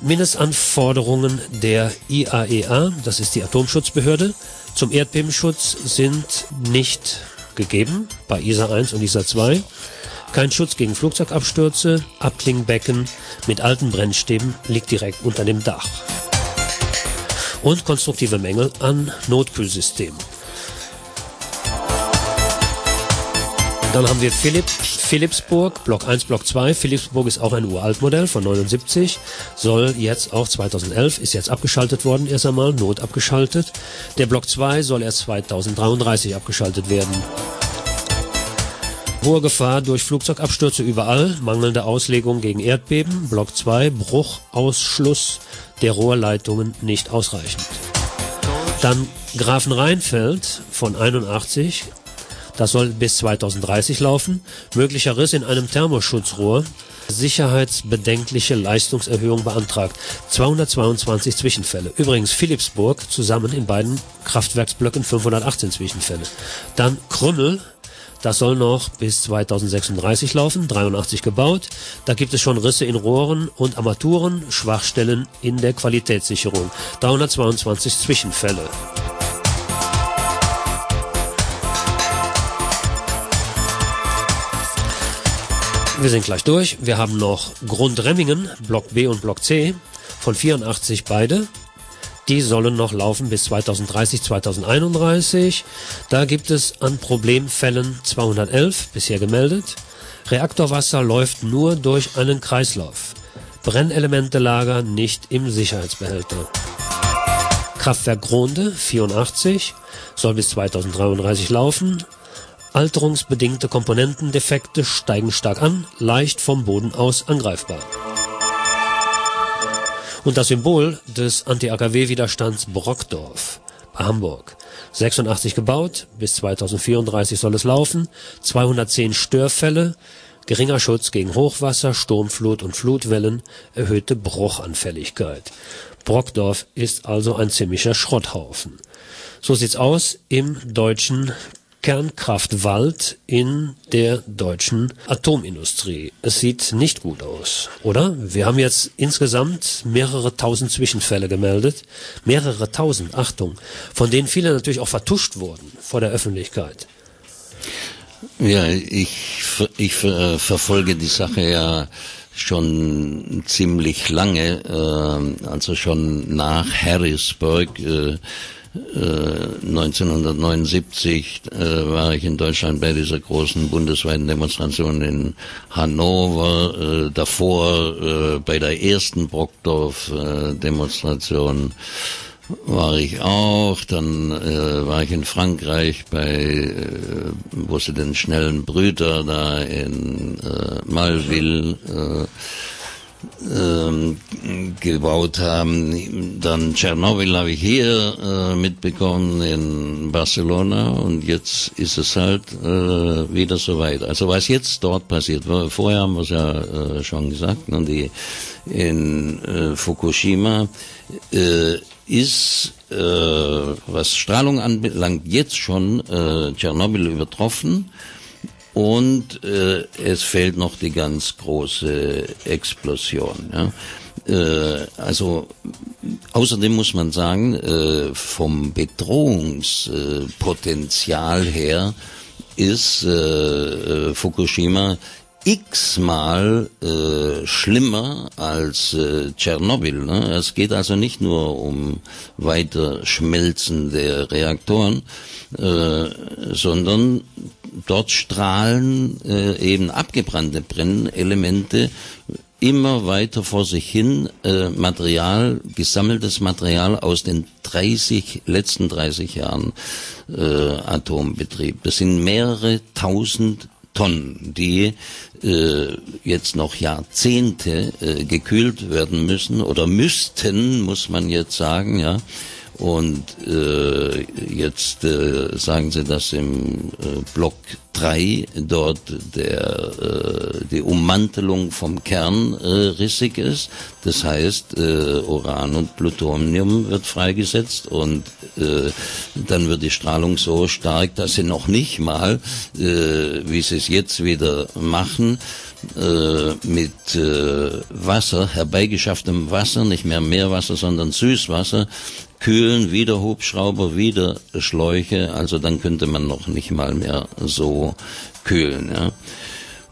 Mindestanforderungen der IAEA, das ist die Atomschutzbehörde, zum Erdbebenschutz sind nicht gegeben bei ISA 1 und ISA 2. Kein Schutz gegen Flugzeugabstürze, Abklingbecken mit alten Brennstäben liegt direkt unter dem Dach. Und konstruktive Mängel an Notkühlsystemen. Dann haben wir Philipp, Philipsburg, Block 1, Block 2. Philipsburg ist auch ein Uraltmodell von 79, soll jetzt auch 2011, ist jetzt abgeschaltet worden erst einmal, not abgeschaltet. Der Block 2 soll erst 2033 abgeschaltet werden. Hohe Gefahr durch Flugzeugabstürze überall, mangelnde Auslegung gegen Erdbeben, Block 2, Bruchausschluss der Rohrleitungen nicht ausreichend. Dann Grafenrheinfeld von 81, das soll bis 2030 laufen. Möglicher Riss in einem Thermoschutzrohr. Sicherheitsbedenkliche Leistungserhöhung beantragt. 222 Zwischenfälle. Übrigens Philipsburg zusammen in beiden Kraftwerksblöcken 518 Zwischenfälle. Dann Krümmel, das soll noch bis 2036 laufen, 83 gebaut. Da gibt es schon Risse in Rohren und Armaturen, Schwachstellen in der Qualitätssicherung. 322 Zwischenfälle. Wir sind gleich durch. Wir haben noch Grundremmingen, Block B und Block C, von 84 beide. Die sollen noch laufen bis 2030, 2031. Da gibt es an Problemfällen 211 bisher gemeldet. Reaktorwasser läuft nur durch einen Kreislauf. Brennelementelager nicht im Sicherheitsbehälter. Kraftwerk Gronde 84 soll bis 2033 laufen. Alterungsbedingte Komponentendefekte steigen stark an, leicht vom Boden aus angreifbar. Und das Symbol des Anti-AKW-Widerstands Brockdorf bei Hamburg. 86 gebaut, bis 2034 soll es laufen, 210 Störfälle, geringer Schutz gegen Hochwasser, Sturmflut und Flutwellen, erhöhte Bruchanfälligkeit. Brockdorf ist also ein ziemlicher Schrotthaufen. So sieht's aus im deutschen Kernkraftwald in der deutschen Atomindustrie. Es sieht nicht gut aus, oder? Wir haben jetzt insgesamt mehrere tausend Zwischenfälle gemeldet. Mehrere tausend, Achtung, von denen viele natürlich auch vertuscht wurden vor der Öffentlichkeit. Ja, ich, ich verfolge die Sache ja schon ziemlich lange, äh, also schon nach Harrisburg. Äh, 1979 äh, äh, war ich in Deutschland bei dieser großen bundesweiten Demonstration in Hannover, äh, davor äh, bei der ersten Brockdorf-Demonstration war ich auch, dann äh, war ich in Frankreich bei, äh, wo sie den schnellen Brüter da in äh, Malville äh, gebaut haben. Dann Tschernobyl habe ich hier äh, mitbekommen in Barcelona und jetzt ist es halt äh, wieder soweit. Also was jetzt dort passiert, vorher haben wir es ja äh, schon gesagt, ne, die in äh, Fukushima äh, ist, äh, was Strahlung anbelangt, jetzt schon Tschernobyl übertroffen und äh, es fehlt noch die ganz große Explosion. Ja. Äh, also außerdem muss man sagen, äh, vom Bedrohungspotenzial her ist äh, Fukushima x-mal äh, schlimmer als äh, Tschernobyl. Ne? Es geht also nicht nur um weiter Schmelzen der Reaktoren, äh, sondern dort strahlen äh, eben abgebrannte Brennelemente immer weiter vor sich hin äh, Material, gesammeltes Material aus den 30, letzten 30 Jahren äh, Atombetrieb. Das sind mehrere tausend Tonnen, die äh, jetzt noch Jahrzehnte äh, gekühlt werden müssen oder müssten, muss man jetzt sagen, ja. Und äh, jetzt äh, sagen sie, dass im äh, Block 3 dort der, äh, die Ummantelung vom Kern äh, rissig ist. Das heißt, äh, Uran und Plutonium wird freigesetzt und äh, dann wird die Strahlung so stark, dass sie noch nicht mal, äh, wie sie es jetzt wieder machen, äh, mit äh, Wasser, herbeigeschafftem Wasser, nicht mehr Meerwasser, sondern Süßwasser, kühlen, wieder Hubschrauber, wieder Schläuche, also dann könnte man noch nicht mal mehr so kühlen. Ja.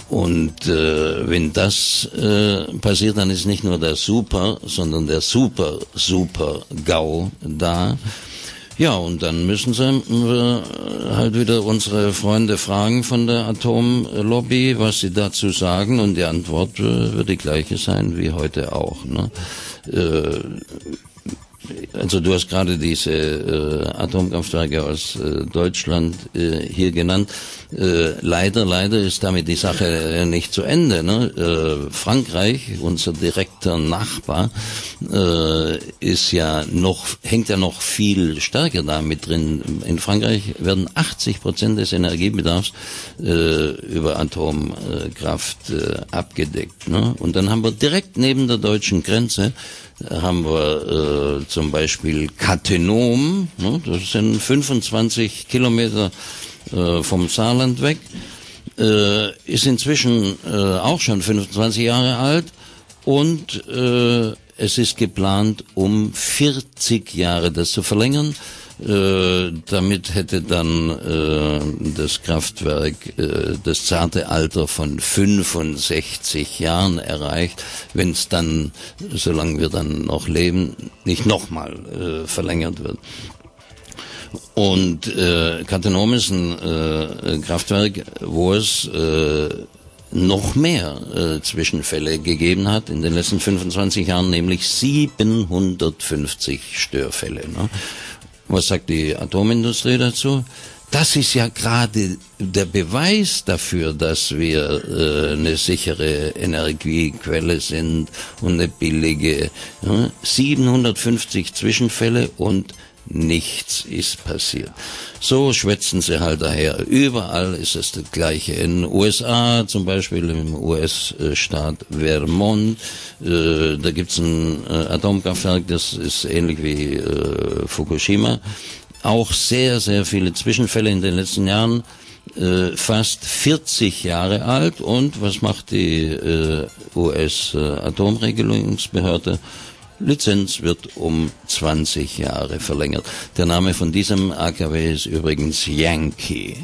Und äh, wenn das äh, passiert, dann ist nicht nur der Super, sondern der Super, Super GAU da. Ja, und dann müssen sie äh, halt wieder unsere Freunde fragen von der Atomlobby, was sie dazu sagen, und die Antwort äh, wird die gleiche sein wie heute auch. Ne? Äh, also du hast gerade diese äh, Atomkraftwerke aus äh, Deutschland äh, hier genannt. Äh, leider, leider ist damit die Sache äh, nicht zu Ende. Ne? Äh, Frankreich, unser direkter Nachbar, äh, ist ja noch hängt ja noch viel stärker damit drin. In Frankreich werden 80 Prozent des Energiebedarfs äh, über Atomkraft äh, abgedeckt. Ne? Und dann haben wir direkt neben der deutschen Grenze haben wir äh, zum Beispiel Katenom, ne, das sind 25 Kilometer äh, vom Saarland weg, äh, ist inzwischen äh, auch schon 25 Jahre alt und äh, es ist geplant, um 40 Jahre das zu verlängern. Äh, damit hätte dann äh, das Kraftwerk äh, das zarte Alter von 65 Jahren erreicht, wenn es dann, solange wir dann noch leben, nicht nochmal äh, verlängert wird. Und äh, Katenom ist ein äh, Kraftwerk, wo es äh, noch mehr äh, Zwischenfälle gegeben hat in den letzten 25 Jahren, nämlich 750 Störfälle. Ne? Was sagt die Atomindustrie dazu? Das ist ja gerade der Beweis dafür, dass wir äh, eine sichere Energiequelle sind und eine billige. Ja? 750 Zwischenfälle und nichts ist passiert. So schwätzen sie halt daher. Überall ist es das Gleiche. In den USA, zum Beispiel im US-Staat Vermont, äh, da gibt's ein äh, Atomkraftwerk, das ist ähnlich wie äh, Fukushima. Auch sehr, sehr viele Zwischenfälle in den letzten Jahren. Äh, fast 40 Jahre alt und was macht die äh, US-Atomregelungsbehörde? Lizenz wird um 20 Jahre verlängert. Der Name von diesem AKW ist übrigens Yankee.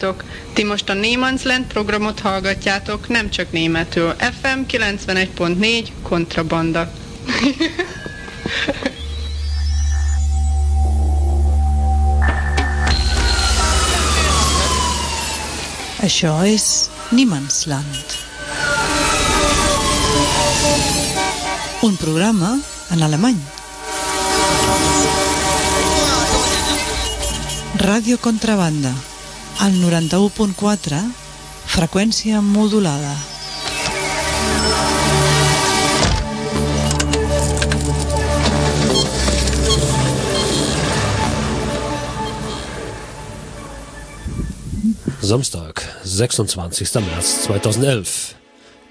Sziasztok! Ti most a Némansland programot hallgatjátok, nem csak németül. FM 91.4 Kontrabanda. Això és Niemandsland. Un programa en alemany. Ràdio Contrabanda, al 91.4, freqüència modulada. Samstag, 26. März 2011.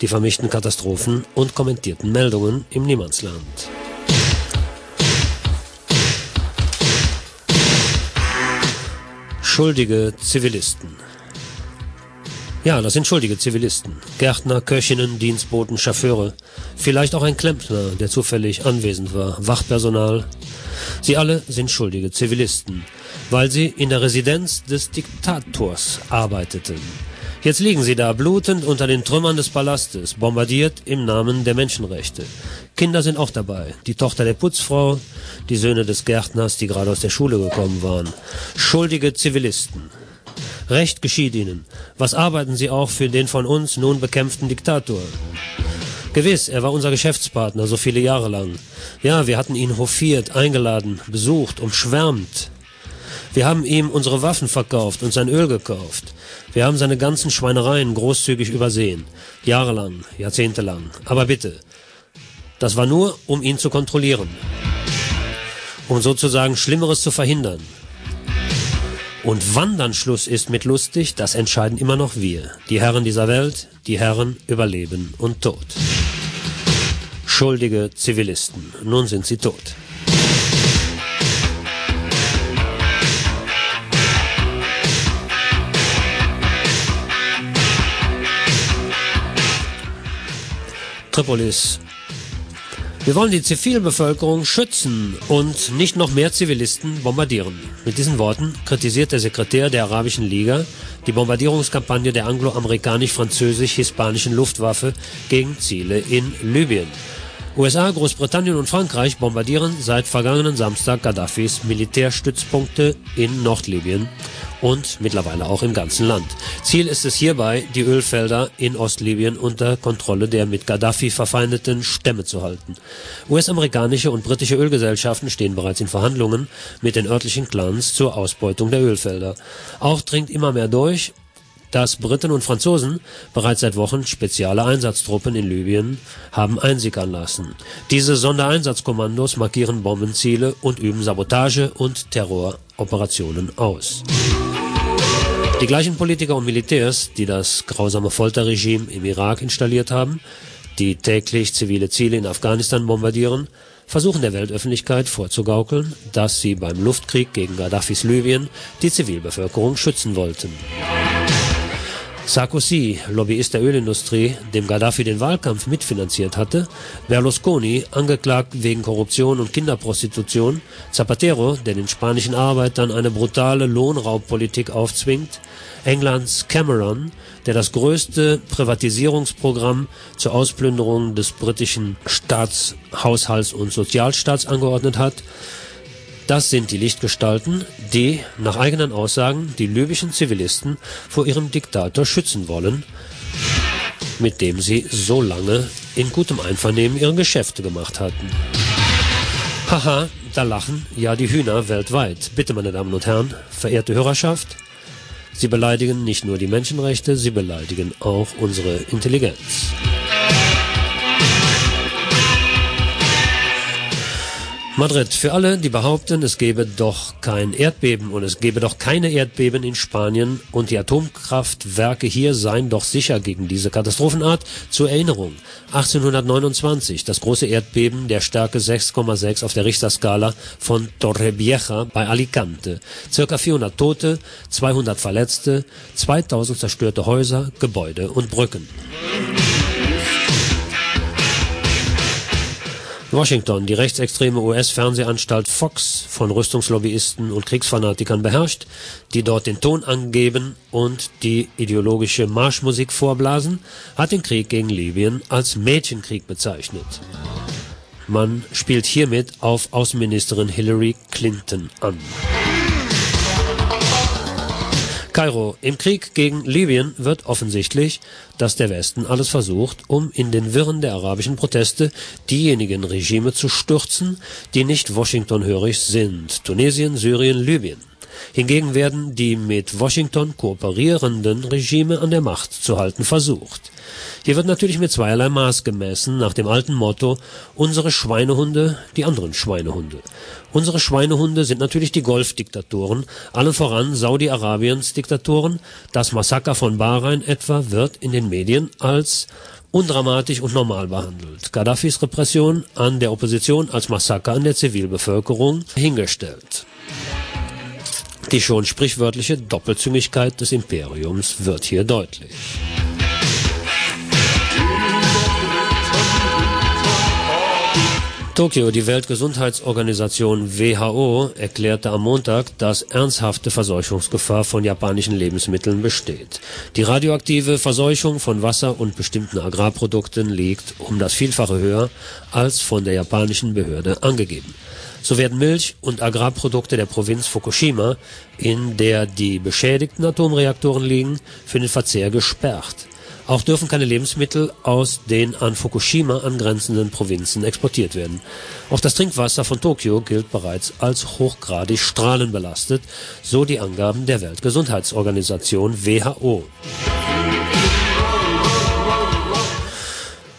Die vermischten Katastrophen und kommentierten Meldungen im Niemandsland. Schuldige Zivilisten. Ja, das sind schuldige Zivilisten. Gärtner, Köchinnen, Dienstboten, Chauffeure. Vielleicht auch ein Klempner, der zufällig anwesend war. Wachpersonal. Sie alle sind schuldige Zivilisten, weil sie in der Residenz des Diktators arbeiteten. Jetzt liegen sie da blutend unter den Trümmern des Palastes, bombardiert im Namen der Menschenrechte. Kinder sind auch dabei. Die Tochter der Putzfrau, die Söhne des Gärtners, die gerade aus der Schule gekommen waren. Schuldige Zivilisten. Recht geschieht ihnen. Was arbeiten sie auch für den von uns nun bekämpften Diktator? Gewiss, er war unser Geschäftspartner so viele Jahre lang. Ja, wir hatten ihn hofiert, eingeladen, besucht, umschwärmt. Wir haben ihm unsere Waffen verkauft und sein Öl gekauft. Wir haben seine ganzen Schweinereien großzügig übersehen. Jahrelang, jahrzehntelang. Aber bitte, das war nur, um ihn zu kontrollieren. Um sozusagen Schlimmeres zu verhindern. Und wann dann Schluss ist mit lustig, das entscheiden immer noch wir. Die Herren dieser Welt, die Herren über Leben und Tod. Schuldige Zivilisten. Nun sind sie tot. Tripolis. Wir wollen die Zivilbevölkerung schützen und nicht noch mehr Zivilisten bombardieren. Mit diesen Worten kritisiert der Sekretär der Arabischen Liga die Bombardierungskampagne der anglo-amerikanisch-französisch-hispanischen Luftwaffe gegen Ziele in Libyen. USA, Großbritannien und Frankreich bombardieren seit vergangenen Samstag Gaddafis Militärstützpunkte in Nordlibyen und mittlerweile auch im ganzen Land. Ziel ist es hierbei, die Ölfelder in Ostlibyen unter Kontrolle der mit Gaddafi verfeindeten Stämme zu halten. US-amerikanische und britische Ölgesellschaften stehen bereits in Verhandlungen mit den örtlichen Clans zur Ausbeutung der Ölfelder. Auch dringt immer mehr durch, dass Briten und Franzosen bereits seit Wochen spezielle Einsatztruppen in Libyen haben einsickern lassen. Diese Sondereinsatzkommandos markieren Bombenziele und üben Sabotage und Terroroperationen aus. Die gleichen Politiker und Militärs, die das grausame Folterregime im Irak installiert haben, die täglich zivile Ziele in Afghanistan bombardieren, versuchen der Weltöffentlichkeit vorzugaukeln, dass sie beim Luftkrieg gegen Gaddafis Libyen die Zivilbevölkerung schützen wollten. Sarkozy, Lobbyist der Ölindustrie, dem Gaddafi den Wahlkampf mitfinanziert hatte, Berlusconi, angeklagt wegen Korruption und Kinderprostitution, Zapatero, der den spanischen Arbeitern eine brutale Lohnraubpolitik aufzwingt, Englands Cameron, der das größte Privatisierungsprogramm zur Ausplünderung des britischen Staatshaushalts und Sozialstaats angeordnet hat, das sind die Lichtgestalten, die, nach eigenen Aussagen, die libyschen Zivilisten vor ihrem Diktator schützen wollen, mit dem sie so lange in gutem Einvernehmen ihre Geschäfte gemacht hatten. Haha, da lachen ja die Hühner weltweit. Bitte, meine Damen und Herren, verehrte Hörerschaft, Sie beleidigen nicht nur die Menschenrechte, sie beleidigen auch unsere Intelligenz. Madrid. Für alle, die behaupten, es gebe doch kein Erdbeben und es gebe doch keine Erdbeben in Spanien und die Atomkraftwerke hier seien doch sicher gegen diese Katastrophenart. Zur Erinnerung, 1829 das große Erdbeben der Stärke 6,6 auf der Richterskala von Torrevieja bei Alicante. Circa 400 Tote, 200 Verletzte, 2000 zerstörte Häuser, Gebäude und Brücken. Washington, die rechtsextreme US-Fernsehanstalt Fox von Rüstungslobbyisten und Kriegsfanatikern beherrscht, die dort den Ton angeben und die ideologische Marschmusik vorblasen, hat den Krieg gegen Libyen als Mädchenkrieg bezeichnet. Man spielt hiermit auf Außenministerin Hillary Clinton an. Kairo. Im Krieg gegen Libyen wird offensichtlich, dass der Westen alles versucht, um in den Wirren der arabischen Proteste diejenigen Regime zu stürzen, die nicht Washington hörig sind. Tunesien, Syrien, Libyen. Hingegen werden die mit Washington kooperierenden Regime an der Macht zu halten versucht. Hier wird natürlich mit zweierlei Maß gemessen, nach dem alten Motto, unsere Schweinehunde, die anderen Schweinehunde. Unsere Schweinehunde sind natürlich die Golfdiktatoren, allen voran Saudi-Arabiens Diktatoren. Das Massaker von Bahrain etwa wird in den Medien als undramatisch und normal behandelt. Gaddafis Repression an der Opposition als Massaker an der Zivilbevölkerung hingestellt. Die schon sprichwörtliche Doppelzüngigkeit des Imperiums wird hier deutlich. Tokio, die Weltgesundheitsorganisation WHO, erklärte am Montag, dass ernsthafte Verseuchungsgefahr von japanischen Lebensmitteln besteht. Die radioaktive Verseuchung von Wasser und bestimmten Agrarprodukten liegt um das Vielfache höher als von der japanischen Behörde angegeben. So werden Milch- und Agrarprodukte der Provinz Fukushima, in der die beschädigten Atomreaktoren liegen, für den Verzehr gesperrt. Auch dürfen keine Lebensmittel aus den an Fukushima angrenzenden Provinzen exportiert werden. Auch das Trinkwasser von Tokio gilt bereits als hochgradig strahlenbelastet, so die Angaben der Weltgesundheitsorganisation WHO.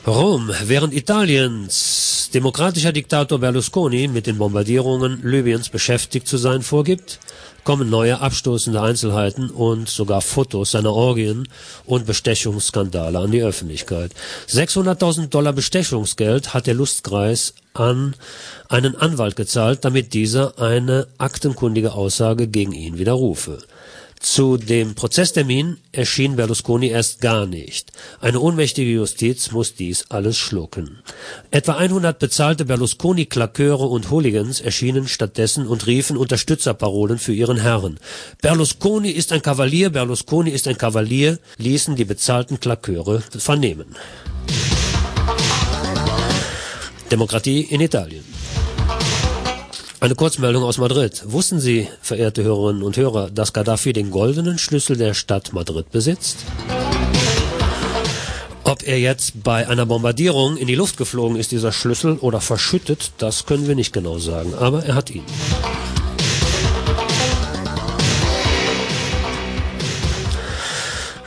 Rom, während Italiens demokratischer Diktator Berlusconi mit den Bombardierungen Libyens beschäftigt zu sein vorgibt, kommen neue abstoßende Einzelheiten und sogar Fotos seiner Orgien und Bestechungsskandale an die Öffentlichkeit. 600.000 Dollar Bestechungsgeld hat der Lustkreis an einen Anwalt gezahlt, damit dieser eine aktenkundige Aussage gegen ihn widerrufe. Zu dem Prozesstermin erschien Berlusconi erst gar nicht. Eine ohnmächtige Justiz muss dies alles schlucken. Etwa 100 bezahlte Berlusconi-Klaköre und Hooligans erschienen stattdessen und riefen Unterstützerparolen für ihren Herren. Berlusconi ist ein Kavalier, Berlusconi ist ein Kavalier, ließen die bezahlten Klaköre vernehmen. Demokratie in Italien. Eine Kurzmeldung aus Madrid. Wussten Sie, verehrte Hörerinnen und Hörer, dass Gaddafi den goldenen Schlüssel der Stadt Madrid besitzt? Ob er jetzt bei einer Bombardierung in die Luft geflogen ist, dieser Schlüssel, oder verschüttet, das können wir nicht genau sagen, aber er hat ihn.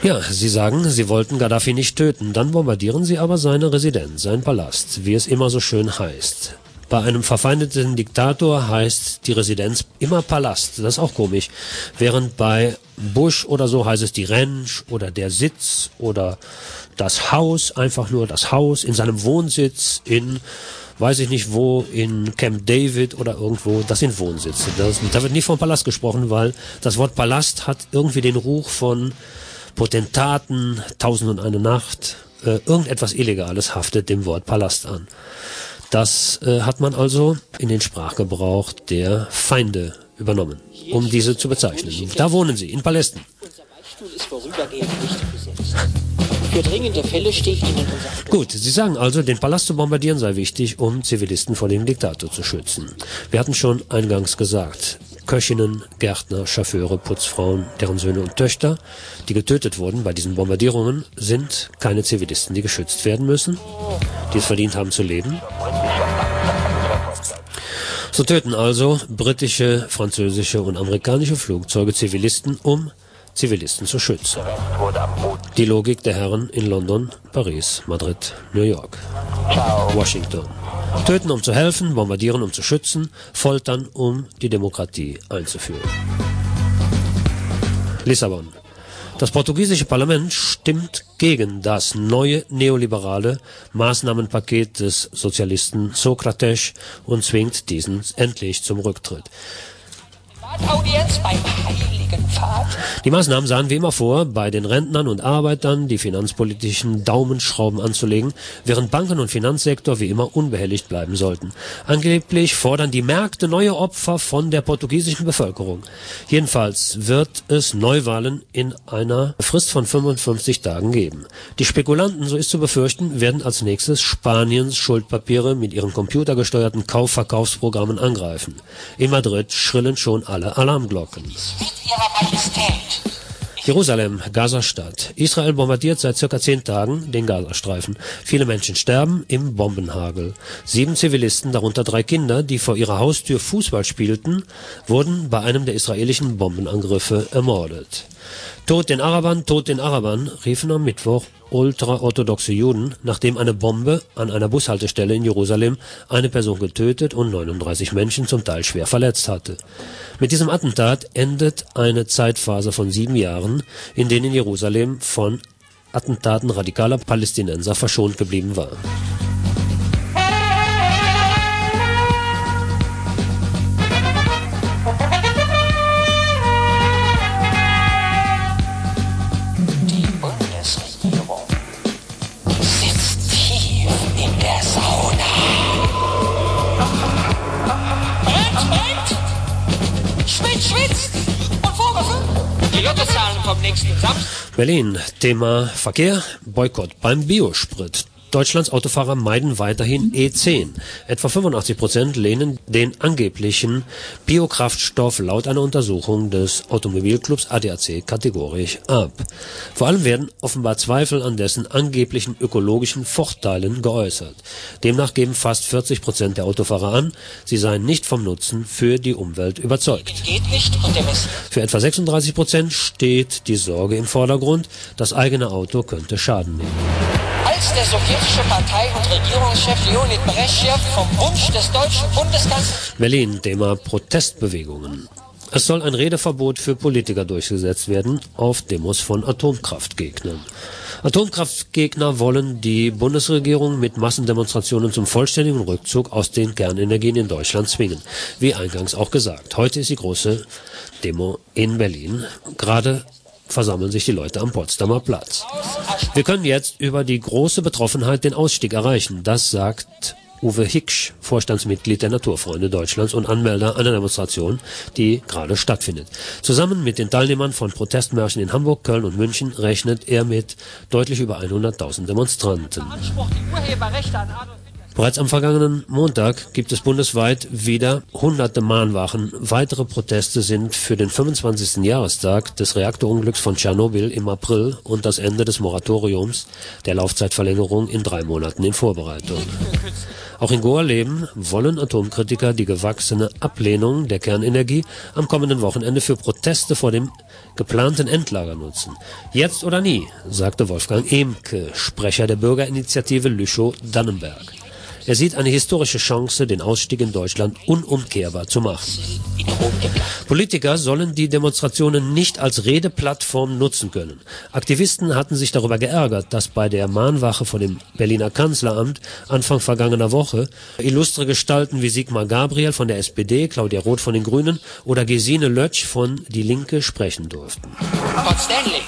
Ja, Sie sagen, Sie wollten Gaddafi nicht töten, dann bombardieren Sie aber seine Residenz, seinen Palast, wie es immer so schön heißt. Bei einem verfeindeten Diktator heißt die Residenz immer Palast. Das ist auch komisch. Während bei Bush oder so heißt es die Ranch oder der Sitz oder das Haus, einfach nur das Haus in seinem Wohnsitz in weiß ich nicht wo, in Camp David oder irgendwo, das sind Wohnsitze. Das, da wird nie vom Palast gesprochen, weil das Wort Palast hat irgendwie den Ruch von Potentaten, Tausend und eine Nacht, äh, irgendetwas Illegales haftet dem Wort Palast an. Das äh, hat man also in den Sprachgebrauch der Feinde übernommen, um diese zu bezeichnen. Da wohnen sie, in Palästen. Gut, Sie sagen also, den Palast zu bombardieren sei wichtig, um Zivilisten vor dem Diktator zu schützen. Wir hatten schon eingangs gesagt, Köchinnen, Gärtner, Chauffeure, Putzfrauen, deren Söhne und Töchter, die getötet wurden bei diesen Bombardierungen, sind keine Zivilisten, die geschützt werden müssen, die es verdient haben zu leben. So töten also britische, französische und amerikanische Flugzeuge Zivilisten, um Zivilisten zu schützen. Die Logik der Herren in London, Paris, Madrid, New York, Washington. Töten, um zu helfen, bombardieren, um zu schützen, foltern, um die Demokratie einzuführen. Lissabon. Das portugiesische Parlament stimmt gegen das neue neoliberale Maßnahmenpaket des Sozialisten Sokrates und zwingt diesen endlich zum Rücktritt. Audienz beim Heiligen Vater. Die Maßnahmen sahen wie immer vor, bei den Rentnern und Arbeitern die finanzpolitischen Daumenschrauben anzulegen, während Banken und Finanzsektor wie immer unbehelligt bleiben sollten. Angeblich fordern die Märkte neue Opfer von der portugiesischen Bevölkerung. Jedenfalls wird es Neuwahlen in einer Frist von 55 Tagen geben. Die Spekulanten, so ist zu befürchten, werden als nächstes Spaniens Schuldpapiere mit ihren computergesteuerten Kauf-Verkaufsprogrammen angreifen. In Madrid schrillen schon alle Alarmglocken. Ihrer Majestät. Jerusalem, Gazastadt. Israel bombardiert seit circa zehn Tagen den Gazastreifen. Viele Menschen sterben im Bombenhagel. Sieben Zivilisten, darunter drei Kinder, die vor ihrer Haustür Fußball spielten, wurden bei einem der israelischen Bombenangriffe ermordet. Tod den Arabern, Tod den Arabern, riefen am Mittwoch ultraorthodoxe Juden, nachdem eine Bombe an einer Bushaltestelle in Jerusalem eine Person getötet und 39 Menschen zum Teil schwer verletzt hatte. Mit diesem Attentat endet eine Zeitphase von sieben Jahren, in denen Jerusalem von Attentaten radikaler Palästinenser verschont geblieben war. Berlin, Thema Verkehr, Boykott beim Biosprit. Deutschlands Autofahrer meiden weiterhin E10. Etwa 85 Prozent lehnen den angeblichen Biokraftstoff laut einer Untersuchung des Automobilclubs ADAC kategorisch ab. Vor allem werden offenbar Zweifel an dessen angeblichen ökologischen Vorteilen geäußert. Demnach geben fast 40 Prozent der Autofahrer an, sie seien nicht vom Nutzen für die Umwelt überzeugt. Für etwa 36 Prozent steht die Sorge im Vordergrund, das eigene Auto könnte Schaden nehmen. Als der sowjetische Partei- und Regierungschef Leonid Brezhnev vom Wunsch des deutschen Bundeskanzlers Berlin, Thema Protestbewegungen. Es soll ein Redeverbot für Politiker durchgesetzt werden auf Demos von Atomkraftgegnern. Atomkraftgegner wollen die Bundesregierung mit Massendemonstrationen zum vollständigen Rückzug aus den Kernenergien in Deutschland zwingen. Wie eingangs auch gesagt. Heute ist die große Demo in Berlin. Gerade versammeln sich die Leute am Potsdamer Platz. Wir können jetzt über die große Betroffenheit den Ausstieg erreichen. Das sagt Uwe Hicksch, Vorstandsmitglied der Naturfreunde Deutschlands und Anmelder einer Demonstration, die gerade stattfindet. Zusammen mit den Teilnehmern von Protestmärschen in Hamburg, Köln und München rechnet er mit deutlich über 100.000 Demonstranten. Bereits am vergangenen Montag gibt es bundesweit wieder hunderte Mahnwachen. Weitere Proteste sind für den 25. Jahrestag des Reaktorunglücks von Tschernobyl im April und das Ende des Moratoriums der Laufzeitverlängerung in drei Monaten in Vorbereitung. Auch in Gorleben wollen Atomkritiker die gewachsene Ablehnung der Kernenergie am kommenden Wochenende für Proteste vor dem geplanten Endlager nutzen. Jetzt oder nie, sagte Wolfgang Emke, Sprecher der Bürgerinitiative Lüchow-Dannenberg. Er sieht eine historische Chance, den Ausstieg in Deutschland unumkehrbar zu machen. Politiker sollen die Demonstrationen nicht als Redeplattform nutzen können. Aktivisten hatten sich darüber geärgert, dass bei der Mahnwache vor dem Berliner Kanzleramt Anfang vergangener Woche illustre Gestalten wie Sigmar Gabriel von der SPD, Claudia Roth von den Grünen oder Gesine Lötsch von Die Linke sprechen durften. Lord Stanley,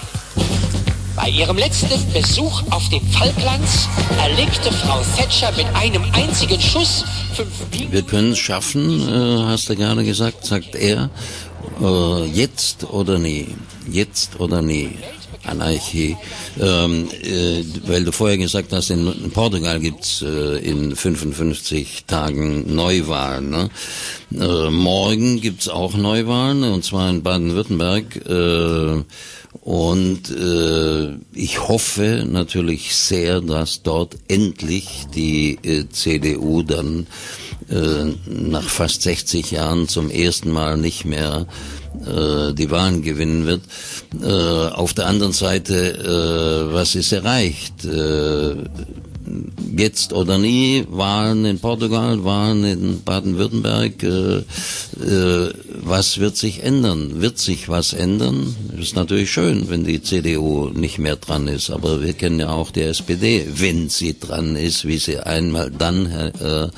bei ihrem letzten Besuch auf dem Falklands erlegte Frau Thatcher mit einem einzigen Schuss fünf Wir können es schaffen, äh, hast du gerade gesagt, sagt er. Äh, jetzt oder nie. Jetzt oder nie. Anarchie. Ähm, äh, weil du vorher gesagt hast, in, in Portugal gibt's äh, in 55 Tagen Neuwahlen. Ne? Äh, morgen gibt's auch Neuwahlen, und zwar in Baden-Württemberg. Äh, und äh, ich hoffe natürlich sehr, dass dort endlich die äh, CDU dann nach fast 60 Jahren zum ersten Mal nicht mehr äh, die Wahlen gewinnen wird. Äh, auf der anderen Seite, äh, was ist erreicht? Jetzt oder nie, Wahlen in Portugal, Wahlen in Baden-Württemberg, äh, äh, was wird sich ändern? Wird sich was ändern? Ist natürlich schön, wenn die CDU nicht mehr dran ist, aber wir kennen ja auch die SPD, wenn sie dran ist, wie sie einmal dann äh,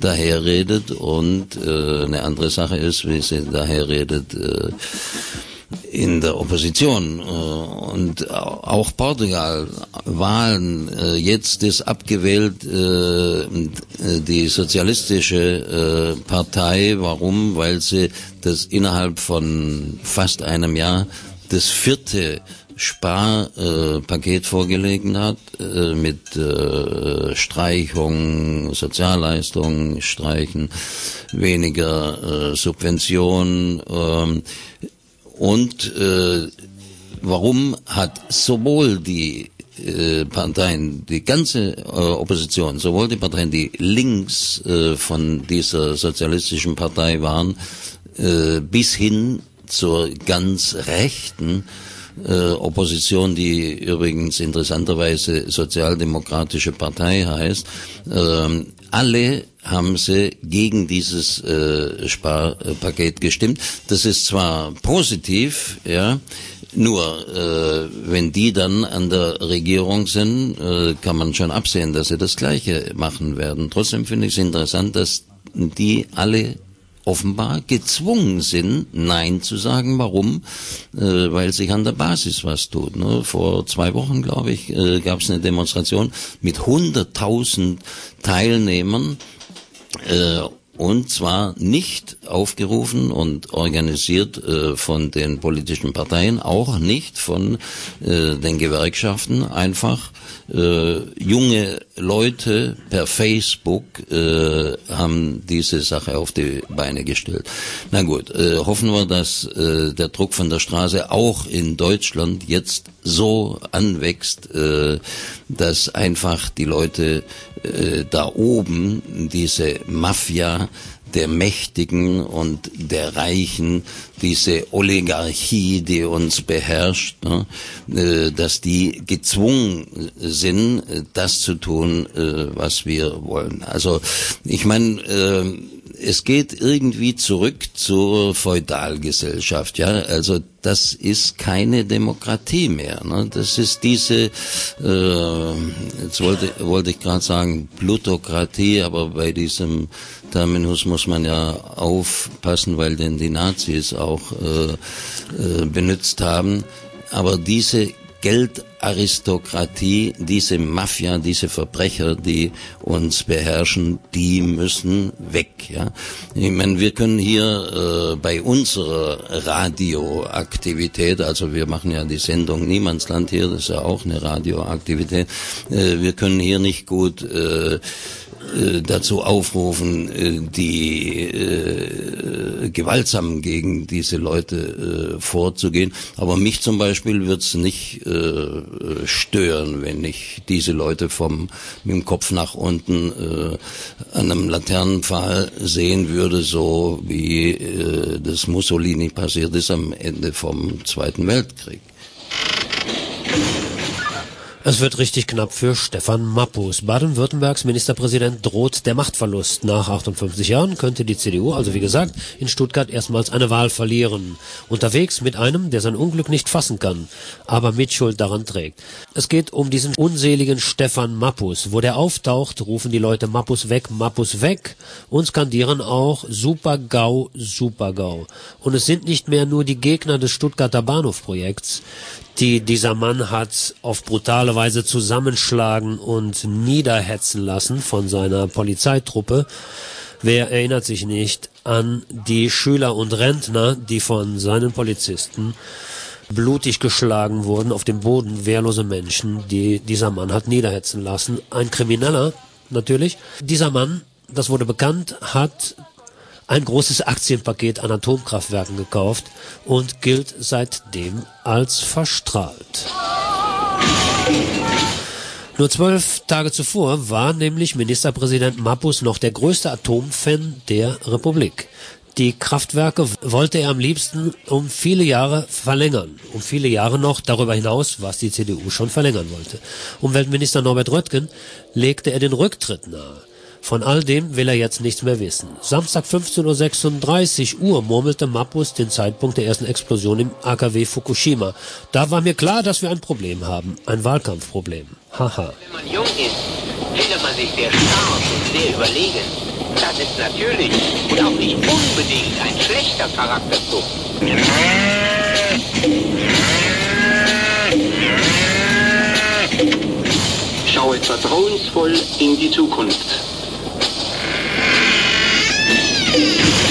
daherredet und äh, eine andere Sache ist, wie sie daherredet äh, in der Opposition und auch Portugal Wahlen jetzt ist abgewählt die sozialistische Partei warum weil sie das innerhalb von fast einem Jahr das vierte Sparpaket äh, vorgelegt hat äh, mit äh, Streichung, Sozialleistungen, Streichen, weniger äh, Subventionen. Und äh, warum hat sowohl die äh, Parteien, die ganze äh, Opposition, sowohl die Parteien, die links äh, von dieser sozialistischen Partei waren, äh, bis hin zur ganz rechten äh, Opposition, die übrigens interessanterweise Sozialdemokratische Partei heißt, äh, alle haben sie gegen dieses äh, Sparpaket gestimmt. Das ist zwar positiv, ja, nur äh, wenn die dann an der Regierung sind, äh, kann man schon absehen, dass sie das Gleiche machen werden. Trotzdem finde ich es interessant, dass die alle offenbar gezwungen sind, Nein zu sagen. Warum? Äh, weil sich an der Basis was tut. Ne? Vor zwei Wochen, glaube ich, äh, gab es eine Demonstration mit 100.000 Teilnehmern äh, und zwar nicht aufgerufen und organisiert äh, von den politischen Parteien, auch nicht von äh, den Gewerkschaften, einfach äh, junge Leute per Facebook äh, haben diese Sache auf die Beine gestellt. Na gut, äh, hoffen wir, dass äh, der Druck von der Straße auch in Deutschland jetzt so anwächst, äh, dass einfach die Leute äh, da oben diese Mafia der Mächtigen und der Reichen, diese Oligarchie, die uns beherrscht, ne, äh, dass die gezwungen sind, das zu tun, äh, was wir wollen. Also ich meine, äh, es geht irgendwie zurück zur Feudalgesellschaft, ja. Also das ist keine Demokratie mehr. Ne? Das ist diese, äh, jetzt wollte, wollte ich gerade sagen Plutokratie, aber bei diesem Terminus muss man ja aufpassen, weil den die Nazis auch äh, äh, benutzt haben. Aber diese Geldaristokratie, diese Mafia, diese Verbrecher, die uns beherrschen, die müssen weg. Ja, ich meine, wir können hier äh, bei unserer Radioaktivität, also wir machen ja die Sendung Niemandsland hier, das ist ja auch eine Radioaktivität, äh, wir können hier nicht gut äh, äh, dazu aufrufen, äh, die äh, gewaltsam gegen diese Leute äh, vorzugehen. Aber mich zum Beispiel wird es nicht äh, stören, wenn ich diese Leute vom mit dem Kopf nach unten äh, an einem Laternenpfahl sehen würde, so wie äh, das Mussolini passiert ist am Ende vom Zweiten Weltkrieg. Es wird richtig knapp für Stefan Mappus. Baden-Württembergs Ministerpräsident droht der Machtverlust. Nach 58 Jahren könnte die CDU, also wie gesagt, in Stuttgart erstmals eine Wahl verlieren. Unterwegs mit einem, der sein Unglück nicht fassen kann, aber Mitschuld daran trägt. Es geht um diesen unseligen Stefan Mappus. Wo der auftaucht, rufen die Leute Mappus weg, Mappus weg und skandieren auch Super GAU, Super GAU. Und es sind nicht mehr nur die Gegner des Stuttgarter Bahnhofprojekts, die dieser Mann hat auf brutale Weise zusammenschlagen und niederhetzen lassen von seiner Polizeitruppe. Wer erinnert sich nicht an die Schüler und Rentner, die von seinen Polizisten blutig geschlagen wurden auf dem Boden, wehrlose Menschen, die dieser Mann hat niederhetzen lassen. Ein Krimineller, natürlich. Dieser Mann, das wurde bekannt, hat ein großes Aktienpaket an Atomkraftwerken gekauft und gilt seitdem als verstrahlt. Nur zwölf Tage zuvor war nämlich Ministerpräsident Mappus noch der größte Atomfan der Republik. Die Kraftwerke wollte er am liebsten um viele Jahre verlängern. Um viele Jahre noch darüber hinaus, was die CDU schon verlängern wollte. Umweltminister Norbert Röttgen legte er den Rücktritt nahe. Von all dem will er jetzt nichts mehr wissen. Samstag 15.36 Uhr murmelte Mappus den Zeitpunkt der ersten Explosion im AKW Fukushima. Da war mir klar, dass wir ein Problem haben. Ein Wahlkampfproblem. Haha. Wenn man jung ist, findet man sich sehr stark und sehr überlegen. Das ist natürlich und auch nicht unbedingt ein schlechter Charakterzug. Schaue vertrauensvoll in die Zukunft. Yeah!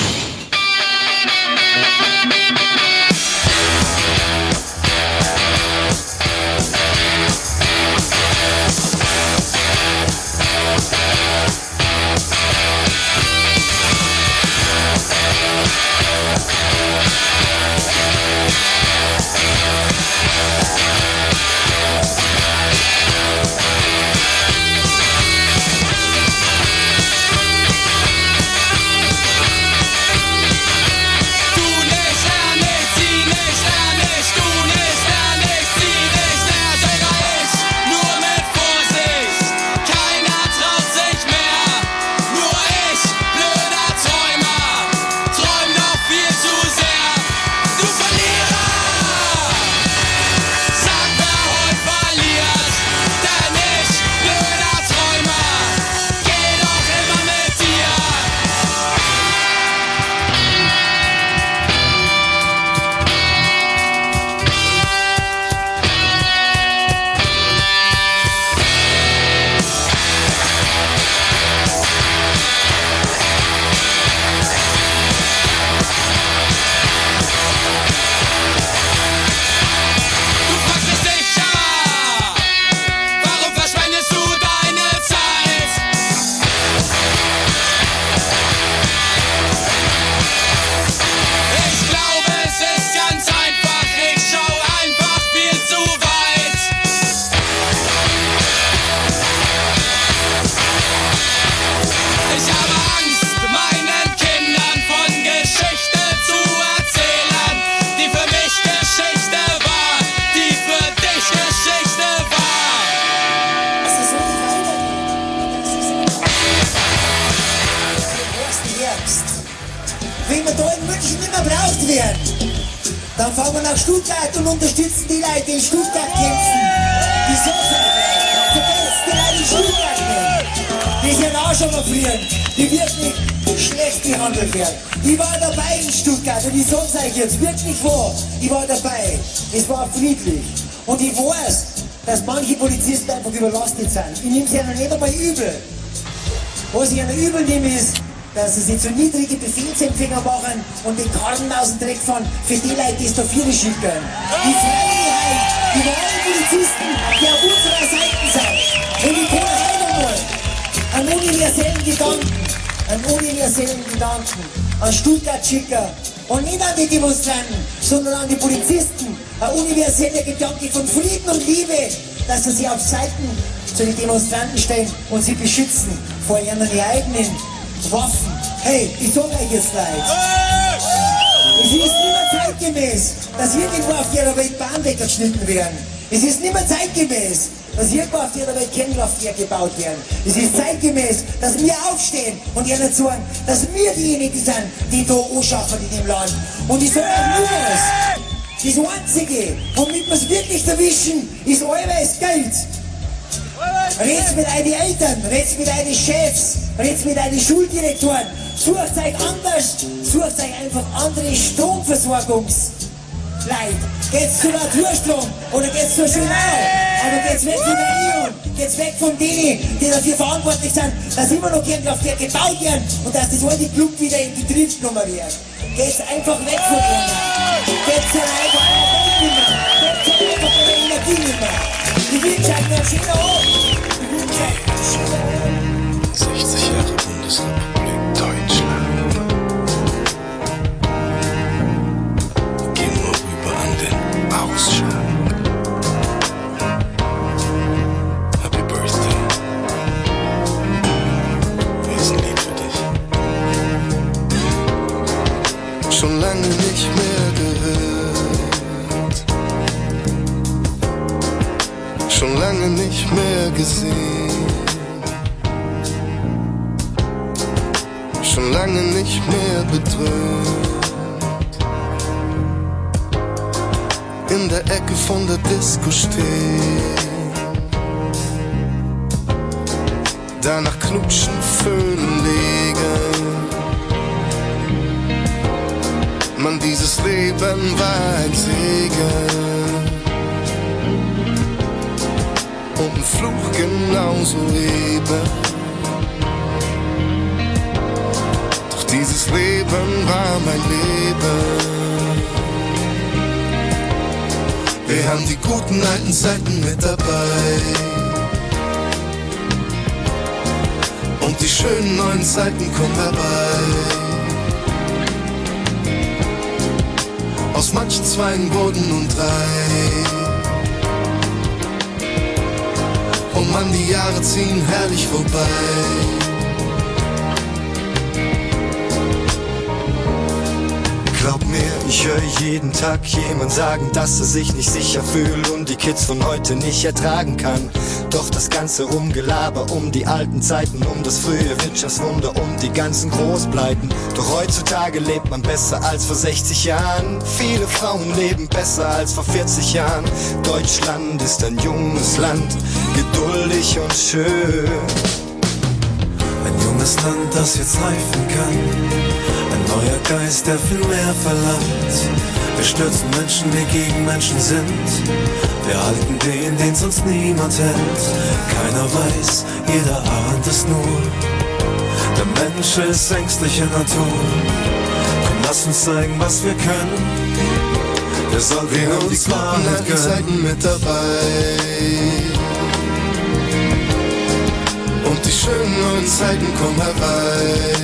Es war friedlich. Und ich weiß, dass manche Polizisten einfach überlastet sind. Ich nehme sie ja noch nicht einmal übel. Was ich ihnen übel nehme, ist, dass sie sich zu niedrige Befehlsempfänger machen und den Karten aus dem Dreck fahren für die Leute, die es da viele schüchtern. Die Freiheit, die wahren Polizisten, die auf unserer Seite sind. Und ich kann noch mal einen universellen Gedanken, einen universellen Gedanken an Stuttgart-Schicker und nicht an die Demonstranten, sondern an die Polizisten. Ein universeller Gedanke von Frieden und Liebe, dass sie sich auf Seiten zu den Demonstranten stellen und sie beschützen vor ihren eigenen Waffen. Hey, ich sag euch jetzt gleich. Es ist nicht mehr zeitgemäß, dass irgendwo auf dieser Welt Bahndecker geschnitten werden. Es ist nicht mehr zeitgemäß, dass irgendwo auf dieser Welt Kernkraftwerke gebaut werden. Es ist zeitgemäß, dass wir aufstehen und ihnen sagen, dass wir diejenigen sind, die da anschaffen in dem Land. Und ich sage euch nur eines. Das Einzige, womit wir es wirklich erwischen, ist allweils Geld. Red's mit deinen Eltern, red's mit deinen Chefs, red's mit deinen Schuldirektoren. Sucht euch anders, sucht euch einfach andere Stromversorgungs. Geht's zu Naturstrom oder geht's zur Schönau? Aber geht's weg von der Ion, geht's weg von denen, die dafür verantwortlich sind, dass immer noch Kernkraftwerke gebaut werden und dass das alte Klub wieder in Betrieb genommen wird. Geht's einfach weg von denen. Geht's einfach nicht mehr. Geht's einfach von der Energie nicht mehr. Die Wirtschaft noch schöner hoch. Die Wirtschaft schöner 60 Jahre Bundesrepublik lange nicht mehr gesehen. schon lange nicht mehr bedrückt. In der Ecke von der Disco stehen. Danach knutschen, Föhn legen. Man, dieses Leben war ein Segen. Fluch genauso eben. Dieses Leben war mein Leben. Wir haben die guten alten Zeiten mit dabei. Und die schönen neuen Zeiten kommen herbei. Aus manchen Zweien wurden nun drei. Und man, die Jahre ziehen herrlich vorbei. Glaub mir, ich höre jeden Tag jemand sagen, dass er sich nicht sicher fühlt und die Kids von heute nicht ertragen kann. Doch das ganze Rumgelaber um die alten Zeiten, um das frühe Wirtschaftswunder, um die ganzen Großpleiten. Doch heutzutage lebt man besser als vor 60 Jahren. Viele Frauen leben besser als vor 40 Jahren. Deutschland ist ein junges Land, geduldig und schön. Ein junges Land, das jetzt reifen kann. Ein neuer Geist, der viel mehr verlangt. Wir stürzen Menschen, die gegen Menschen sind. Wir halten den, den sonst niemand hält. Keiner weiß, jeder ahnt es nur. Der Mensch ist ängstliche Natur. Komm, lass uns zeigen, was wir können. Wir sollten Wir uns Wahrheit gönnen. Mit dabei. Und die schönen neuen Zeiten kommen herbei.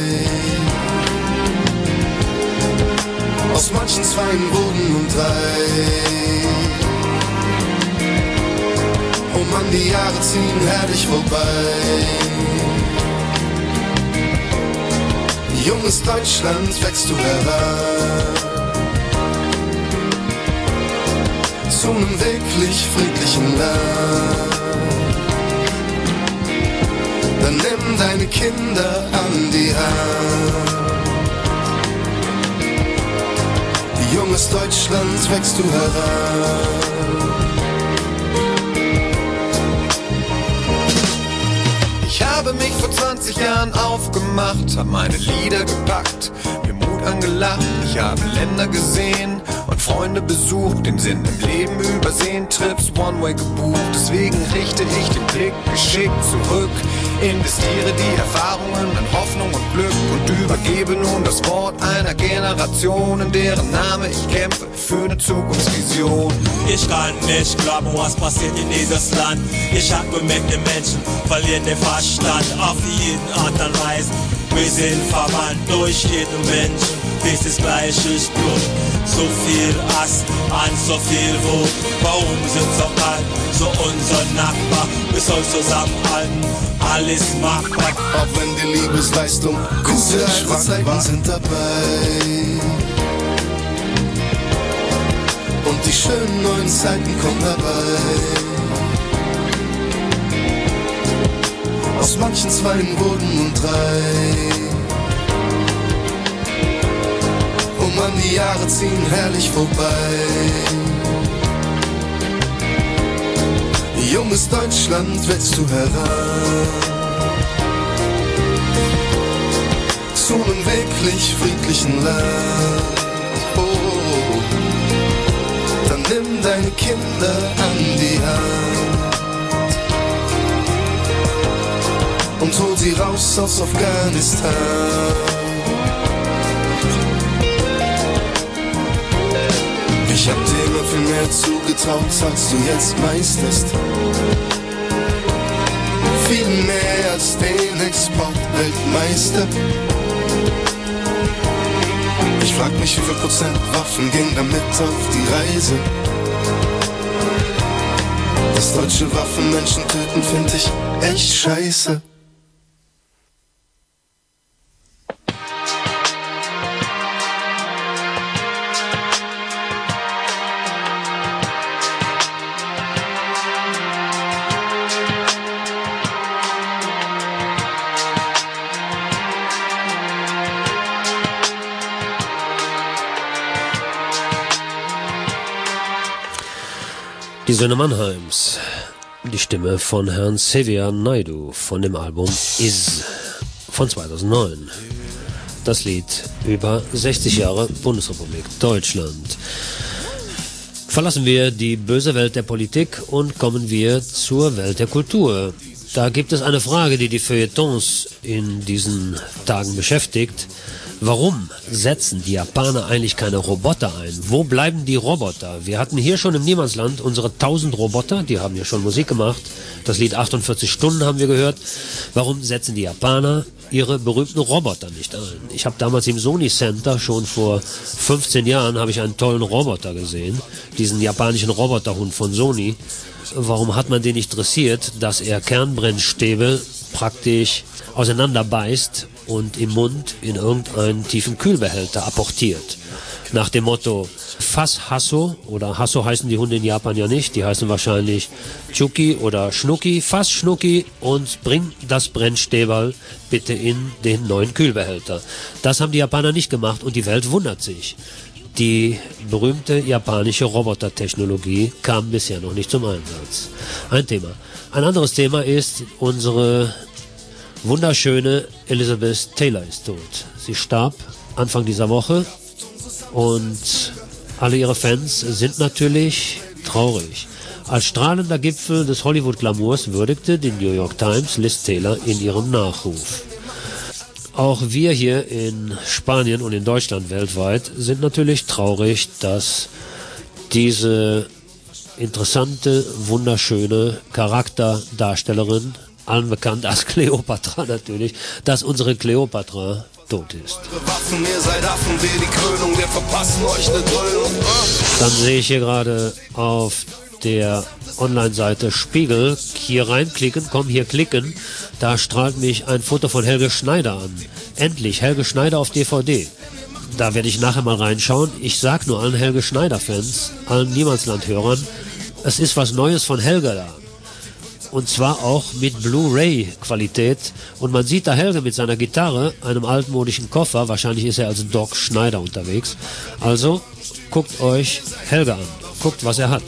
Aus manchen Zweien wurden nun drei. Oh Mann, die Jahre ziehen herrlich vorbei. Junges Deutschland wächst du heran. Zu einem wirklich friedlichen Land. Dann nimm deine Kinder an die Hand. Junges Deutschland wächst du heran. Ich habe mich vor 20 Jahren aufgemacht, hab meine Lieder gepackt, mir Mut angelacht. Ich habe Länder gesehen Freunde besucht den Sinn im Leben übersehen, Trips One-Way gebucht. Deswegen richte ich den Blick geschickt zurück, investiere die Erfahrungen in Hoffnung und Glück und übergebe nun das Wort einer Generation, in deren Name ich kämpfe für eine Zukunftsvision. Ich kann nicht glauben, was passiert in dieses Land. Ich hab gemerkt, die Menschen verlieren den Verstand auf jeden Art und. Wir sind verwandt durch jeden Menschen, bis das gleiche Blut. So viel Hass an so viel Wut. Warum sind so kalt, so unser Nachbar? Wir sollen zusammenhalten, alles machbar. Auch wenn die Liebesleistung gute Zeiten sind dabei. Und die schönen neuen Zeiten kommen dabei. Aus manchen Zweien wurden nun drei. Man, die Jahre ziehen herrlich vorbei. Junges Deutschland wächst du heran. Zu einem wirklich friedlichen Land. Oh, dann nimm deine Kinder an die Hand. und hol sie raus aus Afghanistan. Ich hab dir immer viel mehr zugetraut, als du jetzt meisterst. Viel mehr als den Exportweltmeister. Ich frag mich, wie viel Prozent Waffen ging damit auf die Reise. Dass deutsche Waffen Menschen töten, find ich echt scheiße. Söhne Mannheims. Die Stimme von Herrn Sevia Naidu von dem Album Is von 2009. Das Lied über 60 Jahre Bundesrepublik Deutschland. Verlassen wir die böse Welt der Politik und kommen wir zur Welt der Kultur. Da gibt es eine Frage, die die Feuilletons in diesen Tagen beschäftigt. Warum setzen die Japaner eigentlich keine Roboter ein? Wo bleiben die Roboter? Wir hatten hier schon im Niemandsland unsere 1000 Roboter, die haben ja schon Musik gemacht. Das Lied 48 Stunden haben wir gehört. Warum setzen die Japaner ihre berühmten Roboter nicht ein? Ich habe damals im Sony Center schon vor 15 Jahren habe ich einen tollen Roboter gesehen, diesen japanischen Roboterhund von Sony. Warum hat man den nicht dressiert, dass er Kernbrennstäbe praktisch auseinanderbeißt und im Mund in irgendeinen tiefen Kühlbehälter apportiert. Nach dem Motto Fass Hasso oder Hasso heißen die Hunde in Japan ja nicht, die heißen wahrscheinlich Chuki oder Schnucki, Fass Schnucki und bring das Brennstäberl bitte in den neuen Kühlbehälter. Das haben die Japaner nicht gemacht und die Welt wundert sich. Die berühmte japanische Robotertechnologie kam bisher noch nicht zum Einsatz. Ein Thema. Ein anderes Thema ist unsere wunderschöne Elizabeth Taylor ist tot. Sie starb Anfang dieser Woche und alle ihre Fans sind natürlich traurig. Als strahlender Gipfel des Hollywood-Glamours würdigte die New York Times Liz Taylor in ihrem Nachruf. Auch wir hier in Spanien und in Deutschland weltweit sind natürlich traurig, dass diese interessante, wunderschöne Charakterdarstellerin allen bekannt als Cleopatra natürlich, dass unsere Cleopatra tot ist. Dann sehe ich hier gerade auf der Online-Seite Spiegel hier reinklicken, komm hier klicken, da strahlt mich ein Foto von Helge Schneider an. Endlich, Helge Schneider auf DVD. Da werde ich nachher mal reinschauen. Ich sag nur allen Helge Schneider-Fans, allen Niemandsland-Hörern, es ist was Neues von Helge da und zwar auch mit Blu-ray-Qualität. Und man sieht da Helge mit seiner Gitarre, einem altmodischen Koffer. Wahrscheinlich ist er als Doc Schneider unterwegs. Also guckt euch Helge an. Guckt, was er hat.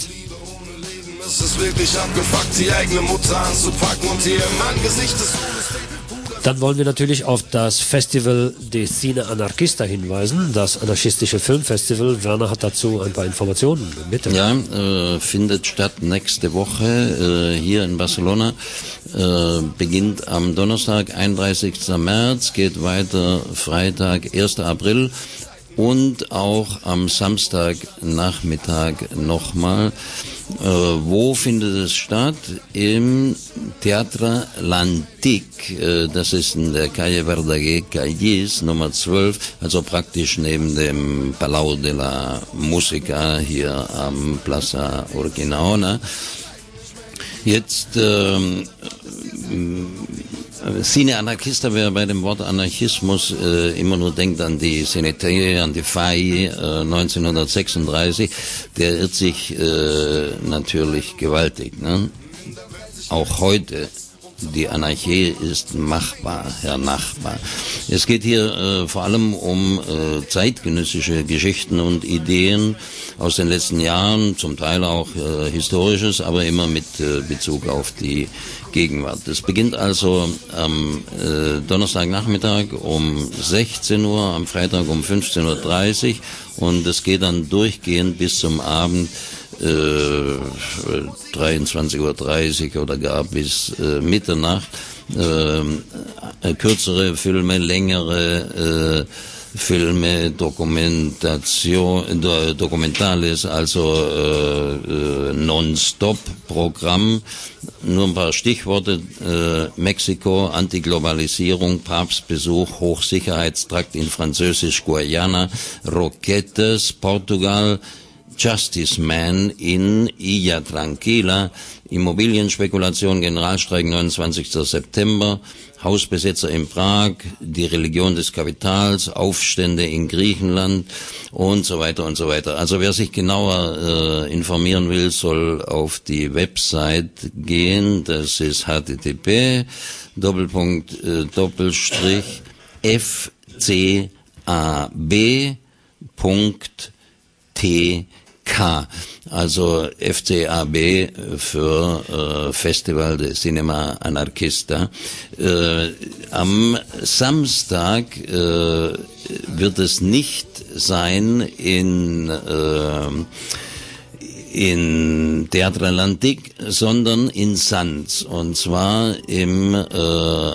Es ist wirklich abgefuckt, die eigene Mutter anzupacken und ihr im Angesicht des Dann wollen wir natürlich auf das Festival de Cine Anarchista hinweisen, das anarchistische Filmfestival. Werner hat dazu ein paar Informationen. Bitte. Ja, äh, findet statt nächste Woche äh, hier in Barcelona. Äh, beginnt am Donnerstag, 31. März, geht weiter Freitag, 1. April und auch am Samstagnachmittag nochmal. Äh, wo findet es statt? Im Teatre L'Antique. Äh, das ist in der Calle Verdaguer Callis Nummer 12, also praktisch neben dem Palau de la Musica hier am Plaza Urquinaona. Jetzt ähm, Cine Anarchista, wer bei dem Wort Anarchismus äh, immer nur denkt an die CNT, an die FAI äh, 1936, der irrt sich äh, natürlich gewaltig. Ne? Auch heute die Anarchie ist machbar, Herr Nachbar. Es geht hier äh, vor allem um äh, zeitgenössische Geschichten und Ideen aus den letzten Jahren, zum Teil auch äh, historisches, aber immer mit äh, Bezug auf die Gegenwart. Es beginnt also am äh, Donnerstagnachmittag um 16 Uhr, am Freitag um 15.30 Uhr und es geht dann durchgehend bis zum Abend äh, 23.30 Uhr oder gar bis äh, Mitternacht. Äh, kürzere Filme, längere äh, Filme, Dokumentation, do, Dokumentales, also äh, äh, Non-Stop-Programm. Nur ein paar Stichworte. Äh, Mexiko, Antiglobalisierung, Papstbesuch, Hochsicherheitstrakt in Französisch Guayana, Roquetes, Portugal, Justice Man in Illa Tranquila, Immobilienspekulation, Generalstreik 29. September, Hausbesetzer in Prag, die Religion des Kapitals, Aufstände in Griechenland und so weiter und so weiter. Also wer sich genauer äh, informieren will, soll auf die Website gehen. Das ist http Doppelpunkt äh, Doppelstrich fcab.t K, also FCAB für äh, Festival de Cinema Anarchista. Äh, am Samstag äh, wird es nicht sein in äh, in Teatro Atlantic, sondern in Sanz. Und zwar im äh,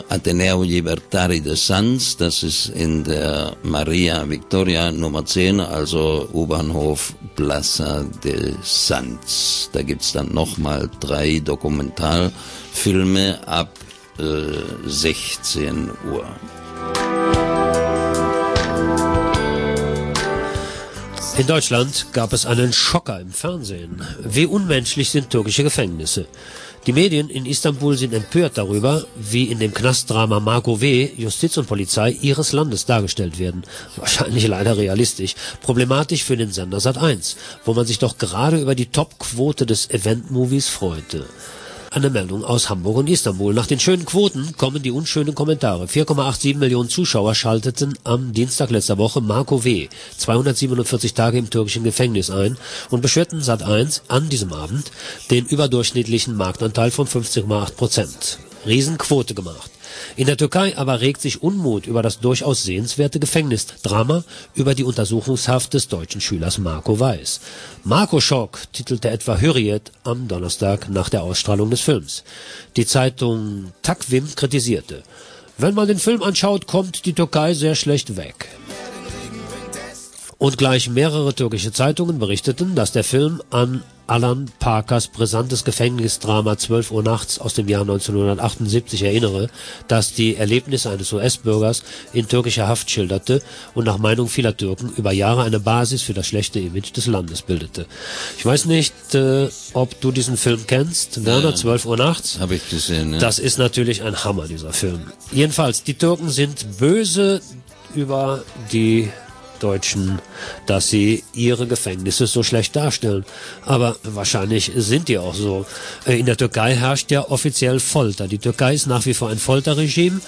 Ateneo Libertari de Sanz, das ist in der Maria Victoria Nummer 10, also U-Bahnhof Plaza de Sanz. Da gibt's dann nochmal drei Dokumentarfilme ab äh, 16 Uhr. In Deutschland gab es einen Schocker im Fernsehen. Wie unmenschlich sind türkische Gefängnisse. Die Medien in Istanbul sind empört darüber, wie in dem Knastdrama Marco W. Justiz und Polizei ihres Landes dargestellt werden. Wahrscheinlich leider realistisch. Problematisch für den Sender Sat1, wo man sich doch gerade über die Top-Quote des Event-Movies freute. Eine Meldung aus Hamburg und Istanbul. Nach den schönen Quoten kommen die unschönen Kommentare. 4,87 Millionen Zuschauer schalteten am Dienstag letzter Woche Marco W. 247 Tage im türkischen Gefängnis ein und beschwerten Sat1 an diesem Abend den überdurchschnittlichen Marktanteil von 50,8 Prozent. Riesenquote gemacht. In der Türkei aber regt sich Unmut über das durchaus sehenswerte Gefängnisdrama über die Untersuchungshaft des deutschen Schülers Marco Weiß. Marco Schock titelte etwa Hürriyet am Donnerstag nach der Ausstrahlung des Films. Die Zeitung Takvim kritisierte, wenn man den Film anschaut, kommt die Türkei sehr schlecht weg. Und gleich mehrere türkische Zeitungen berichteten, dass der Film an Alan Parkers brisantes Gefängnisdrama 12 Uhr nachts aus dem Jahr 1978 erinnere, das die Erlebnisse eines US-Bürgers in türkischer Haft schilderte und nach Meinung vieler Türken über Jahre eine Basis für das schlechte Image des Landes bildete. Ich weiß nicht, äh, ob du diesen Film kennst, Werner, 12 Uhr nachts. Habe ich gesehen, ja. Das ist natürlich ein Hammer, dieser Film. Jedenfalls, die Türken sind böse über die Deutschen, dass sie ihre Gefängnisse so schlecht darstellen. Aber wahrscheinlich sind die auch so. Äh, In der Türkei herrscht ja offiziell Folter. Die Türkei ist nach wie vor ein Folterregime.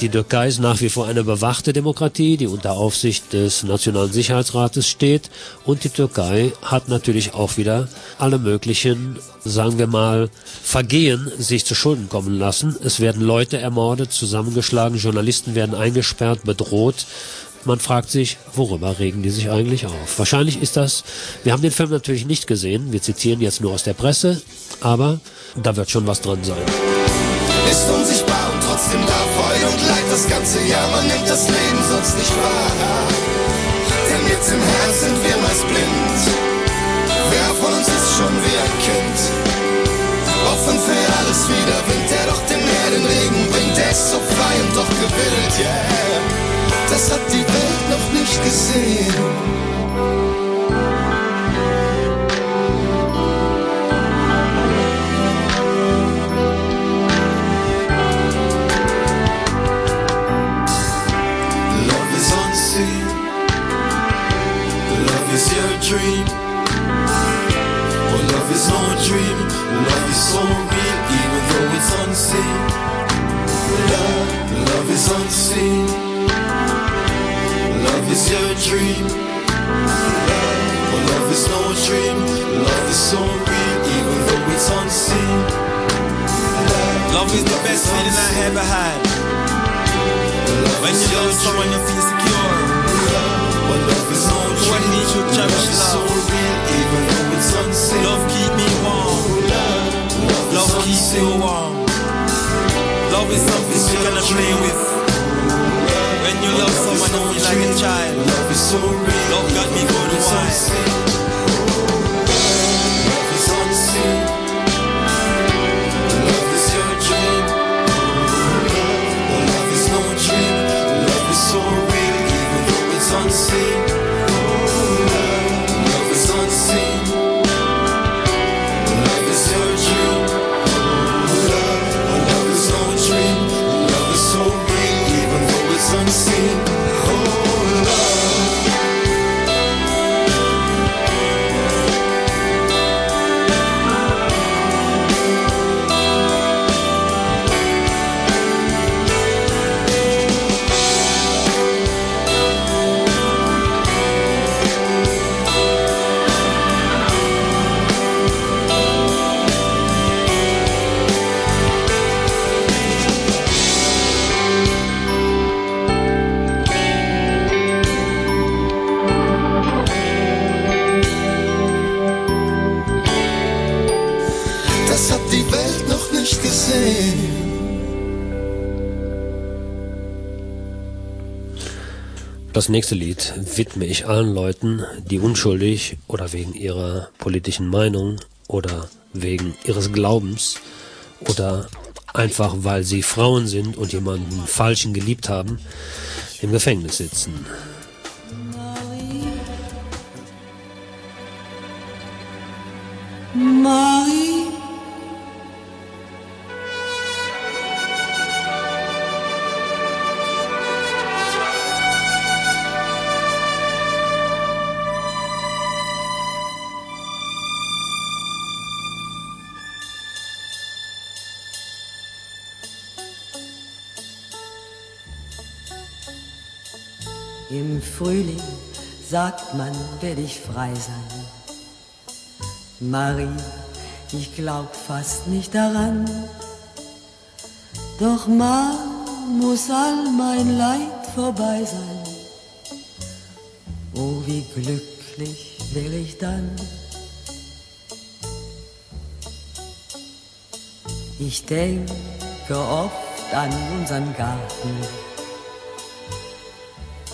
Die Türkei ist nach wie vor eine bewachte Demokratie, die unter Aufsicht des Nationalen Sicherheitsrates steht. Und die Türkei hat natürlich auch wieder alle möglichen, sagen wir mal, Vergehen sich zu Schulden kommen lassen. Es werden Leute ermordet, zusammengeschlagen, Journalisten werden eingesperrt, bedroht. Man fragt sich, worüber regen die sich eigentlich auf? Wahrscheinlich ist das, wir haben den Film natürlich nicht gesehen, wir zitieren jetzt nur aus der Presse, aber da wird schon was dran sein. Ist unsichtbar und trotzdem da Freude und Leid das ganze Jahr. Man nimmt das Leben sonst nicht wahr. Denn jetzt im Herz sind wir meist blind. Wer von uns ist schon wie ein Kind? Offen für alles wie der Wind, der doch dem Meer den Regen bringt. Der ist so frei und doch gewillt, yeah. Das hat die Welt noch nicht gesehen. Love is unseen. Love is your dream. Well, love is no dream. Love is so real, even though it's unseen. Love, love is unseen. Love is your dream. Well, love is no dream. Love is so real, even though it's unseen. Love is the best feeling I ever had. When you love someone, you feel secure. But love is no You wouldn't need to cherish so real, even though it's unseen. Love keep me warm. Love keeps you warm. Love is something you cannot play with. Love someone, you feel like a child. Love is so real. Love got me good It's Das nächste Lied widme ich allen Leuten, die unschuldig oder wegen ihrer politischen Meinung oder wegen ihres Glaubens oder einfach weil sie Frauen sind und jemanden Falschen geliebt haben, im Gefängnis sitzen. Sagt man, werde ich frei sein. Marie, ich glaub fast nicht daran. Doch mal muss all mein Leid vorbei sein. Oh, wie glücklich will ich dann. Ich denke oft an unseren Garten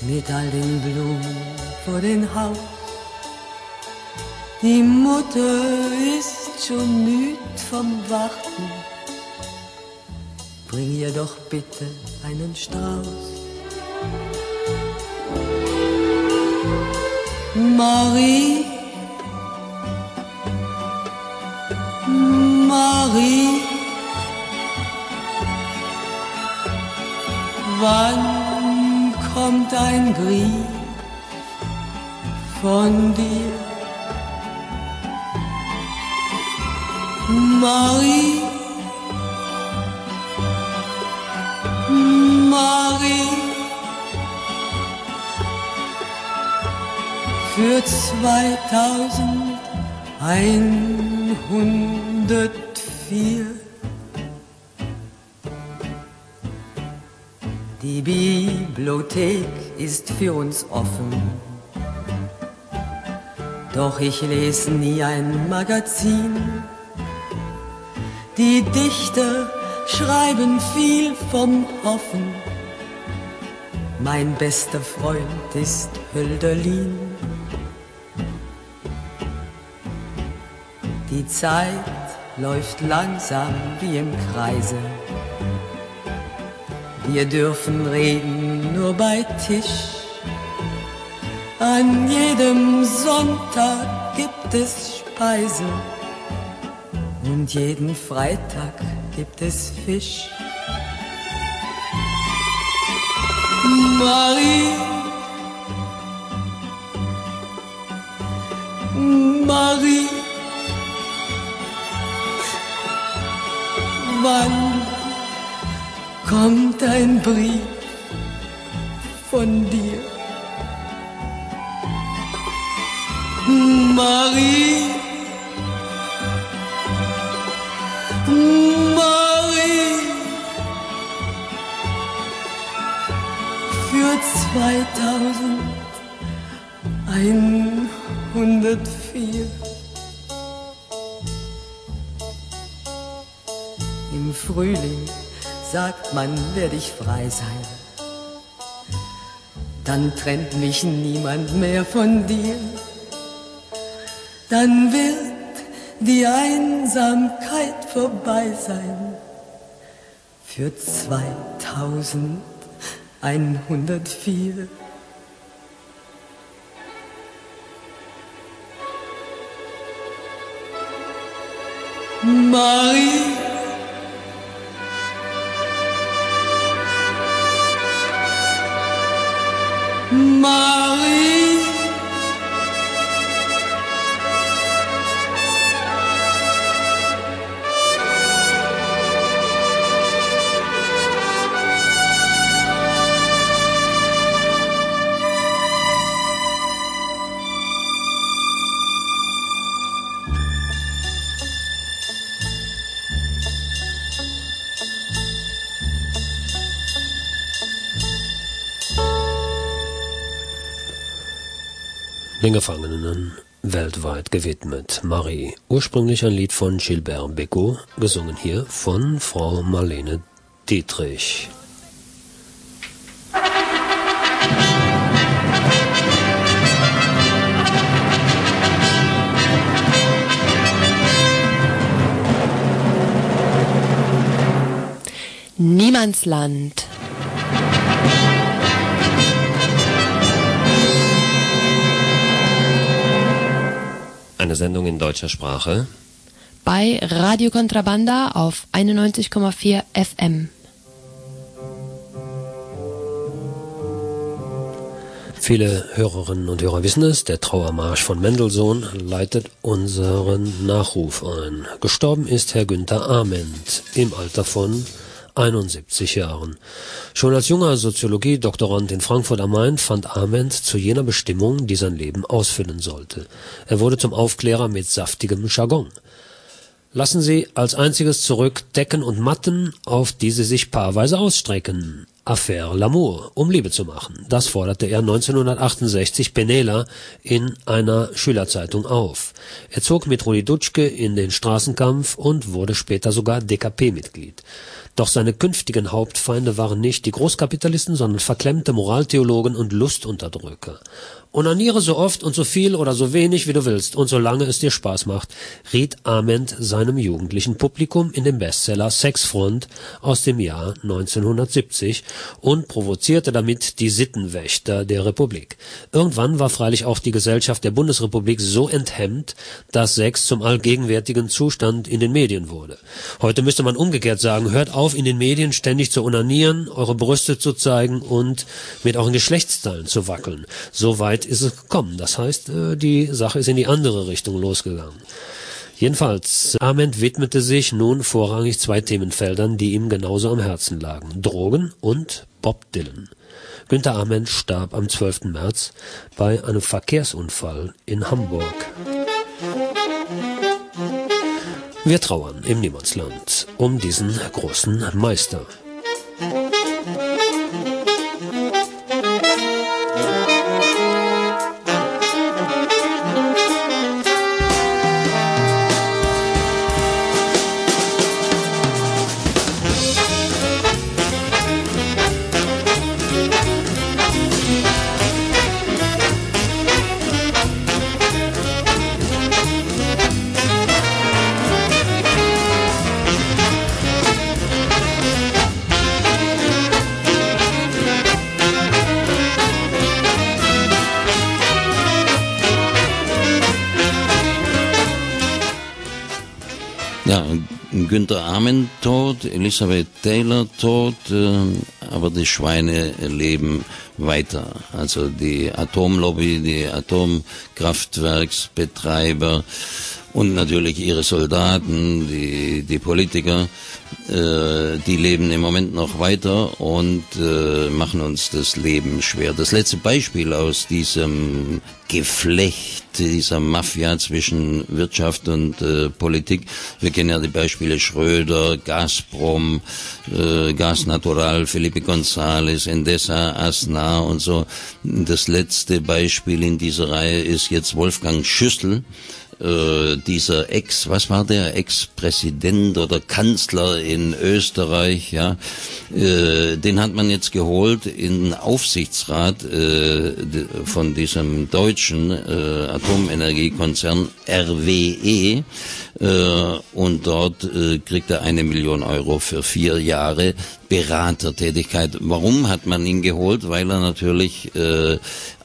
mit all den Blumen vor dem Haus. Die Mutter ist schon müd vom Warten. Bring ihr doch bitte einen Strauß. Marie, Marie, kommt ein Brief von dir? Marie, Marie. Für 2104. Die Bibliothek ist für uns offen. Doch ich lese nie ein Magazin. Die Dichter schreiben viel vom Hoffen. Mein bester Freund ist Hölderlin. Die Zeit läuft langsam wie im Kreise. Wir dürfen reden nur bei Tisch. An jedem Sonntag gibt es Speise und jeden Freitag gibt es Fisch. Marie, Marie, wann kommt ein Brief von dir? Marie, Marie, für 2104. Im Frühling sagt man, werde ich frei sein. Dann trennt mich niemand mehr von dir. Dann wird die Einsamkeit vorbei sein. Für 2104. Marie. Marie. Den Gefangenen weltweit gewidmet. Marie, ursprünglich ein Lied von Gilbert Bécaud, gesungen hier von Frau Marlene Dietrich. Niemandsland. Eine Sendung in deutscher Sprache. Bei Radio Contrabanda auf 91,4 FM. Viele Hörerinnen und Hörer wissen es, der Trauermarsch von Mendelssohn leitet unseren Nachruf ein. Gestorben ist Herr Günther Ament im Alter von 71 Jahren. Schon als junger Soziologie-Doktorand in Frankfurt am Main fand Ament zu jener Bestimmung, die sein Leben ausfüllen sollte. Er wurde zum Aufklärer mit saftigem Jargon. Lassen Sie als einziges zurück Decken und Matten, auf die Sie sich paarweise ausstrecken. Affaire L'amour, um Liebe zu machen. Das forderte er 1968 Penela in einer Schülerzeitung auf. Er zog mit Rudi Dutschke in den Straßenkampf und wurde später sogar DKP-Mitglied. Doch seine künftigen Hauptfeinde waren nicht die Großkapitalisten, sondern verklemmte Moraltheologen und Lustunterdrücker. Onaniere so oft und so viel oder so wenig wie du willst und solange es dir Spaß macht, riet Ament seinem jugendlichen Publikum in dem Bestseller Sexfront aus dem Jahr 1970 und provozierte damit die Sittenwächter der Republik. Irgendwann war freilich auch die Gesellschaft der Bundesrepublik so enthemmt, dass Sex zum allgegenwärtigen Zustand in den Medien wurde. Heute müsste man umgekehrt sagen, hört auf in den Medien ständig zu onanieren, eure Brüste zu zeigen und mit euren Geschlechtsteilen zu wackeln. So weit ist es gekommen. Das heißt, die Sache ist in die andere Richtung losgegangen. Jedenfalls, Arment widmete sich nun vorrangig zwei Themenfeldern, die ihm genauso am Herzen lagen. Drogen und Bob Dylan. Günter Arment starb am 12. März bei einem Verkehrsunfall in Hamburg. Wir trauern im Niemandsland um diesen großen Meister. Günther Arment tot, Elisabeth Taylor tot, äh, aber die Schweine leben weiter. Also die Atomlobby, die Atomkraftwerksbetreiber und natürlich ihre Soldaten, die, die Politiker, äh, die leben im Moment noch weiter und äh, machen uns das Leben schwer. Das letzte Beispiel aus diesem Geflecht, dieser Mafia zwischen Wirtschaft und äh, Politik, wir kennen ja die Beispiele Schröder, Gazprom, äh, Gas Natural, Felipe González, Endesa, Asnar und so. Das letzte Beispiel in dieser Reihe ist jetzt Wolfgang Schüssel, äh, dieser Ex, was war der, Ex-Präsident oder Kanzler in Österreich, ja, äh, den hat man jetzt geholt in den Aufsichtsrat äh, von diesem deutschen äh, Atomenergiekonzern RWE äh, und dort äh, kriegt er eine Million Euro für vier Jahre Beratertätigkeit. Warum hat man ihn geholt? Weil er natürlich äh,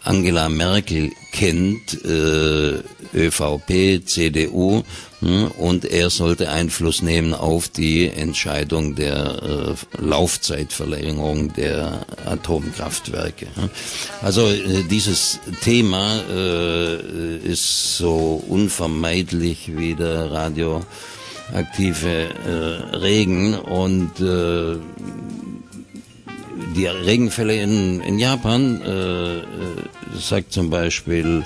Angela Merkel kennt, äh, ÖVP, CDU, hm, und er sollte Einfluss nehmen auf die Entscheidung der äh, Laufzeitverlängerung der Atomkraftwerke. Hm. Also äh, dieses Thema äh, ist so unvermeidlich wie der radioaktive äh, Regen und äh, die Regenfälle in, in Japan, äh, sagt zum Beispiel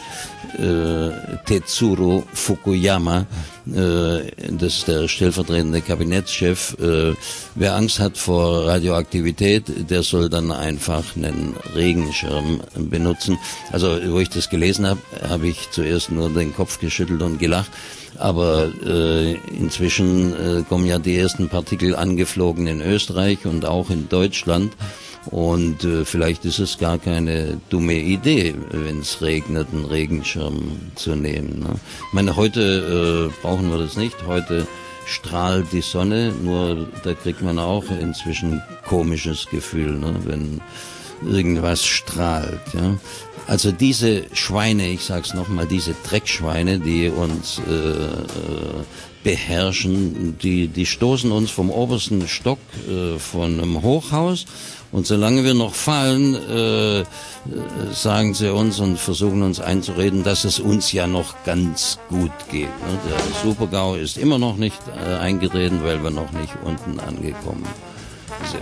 äh, Tetsuro Fukuyama, äh, das ist der stellvertretende Kabinettschef, äh, wer Angst hat vor Radioaktivität, der soll dann einfach einen Regenschirm benutzen. Also wo ich das gelesen habe, habe ich zuerst nur den Kopf geschüttelt und gelacht. Aber äh, inzwischen äh, kommen ja die ersten Partikel angeflogen in Österreich und auch in Deutschland. Und äh, vielleicht ist es gar keine dumme Idee, wenn es regnet, einen Regenschirm zu nehmen. Ne? Ich meine, heute äh, brauchen wir das nicht. Heute strahlt die Sonne, nur da kriegt man auch inzwischen komisches Gefühl, ne? wenn irgendwas strahlt. Ja? Also diese Schweine, ich sag's nochmal, diese Dreckschweine, die uns äh, äh, beherrschen, die, die stoßen uns vom obersten Stock äh, von einem Hochhaus und solange wir noch fallen, äh, sagen sie uns und versuchen uns einzureden, dass es uns ja noch ganz gut geht. Ne? Der Supergau ist immer noch nicht äh, eingetreten, weil wir noch nicht unten angekommen sind.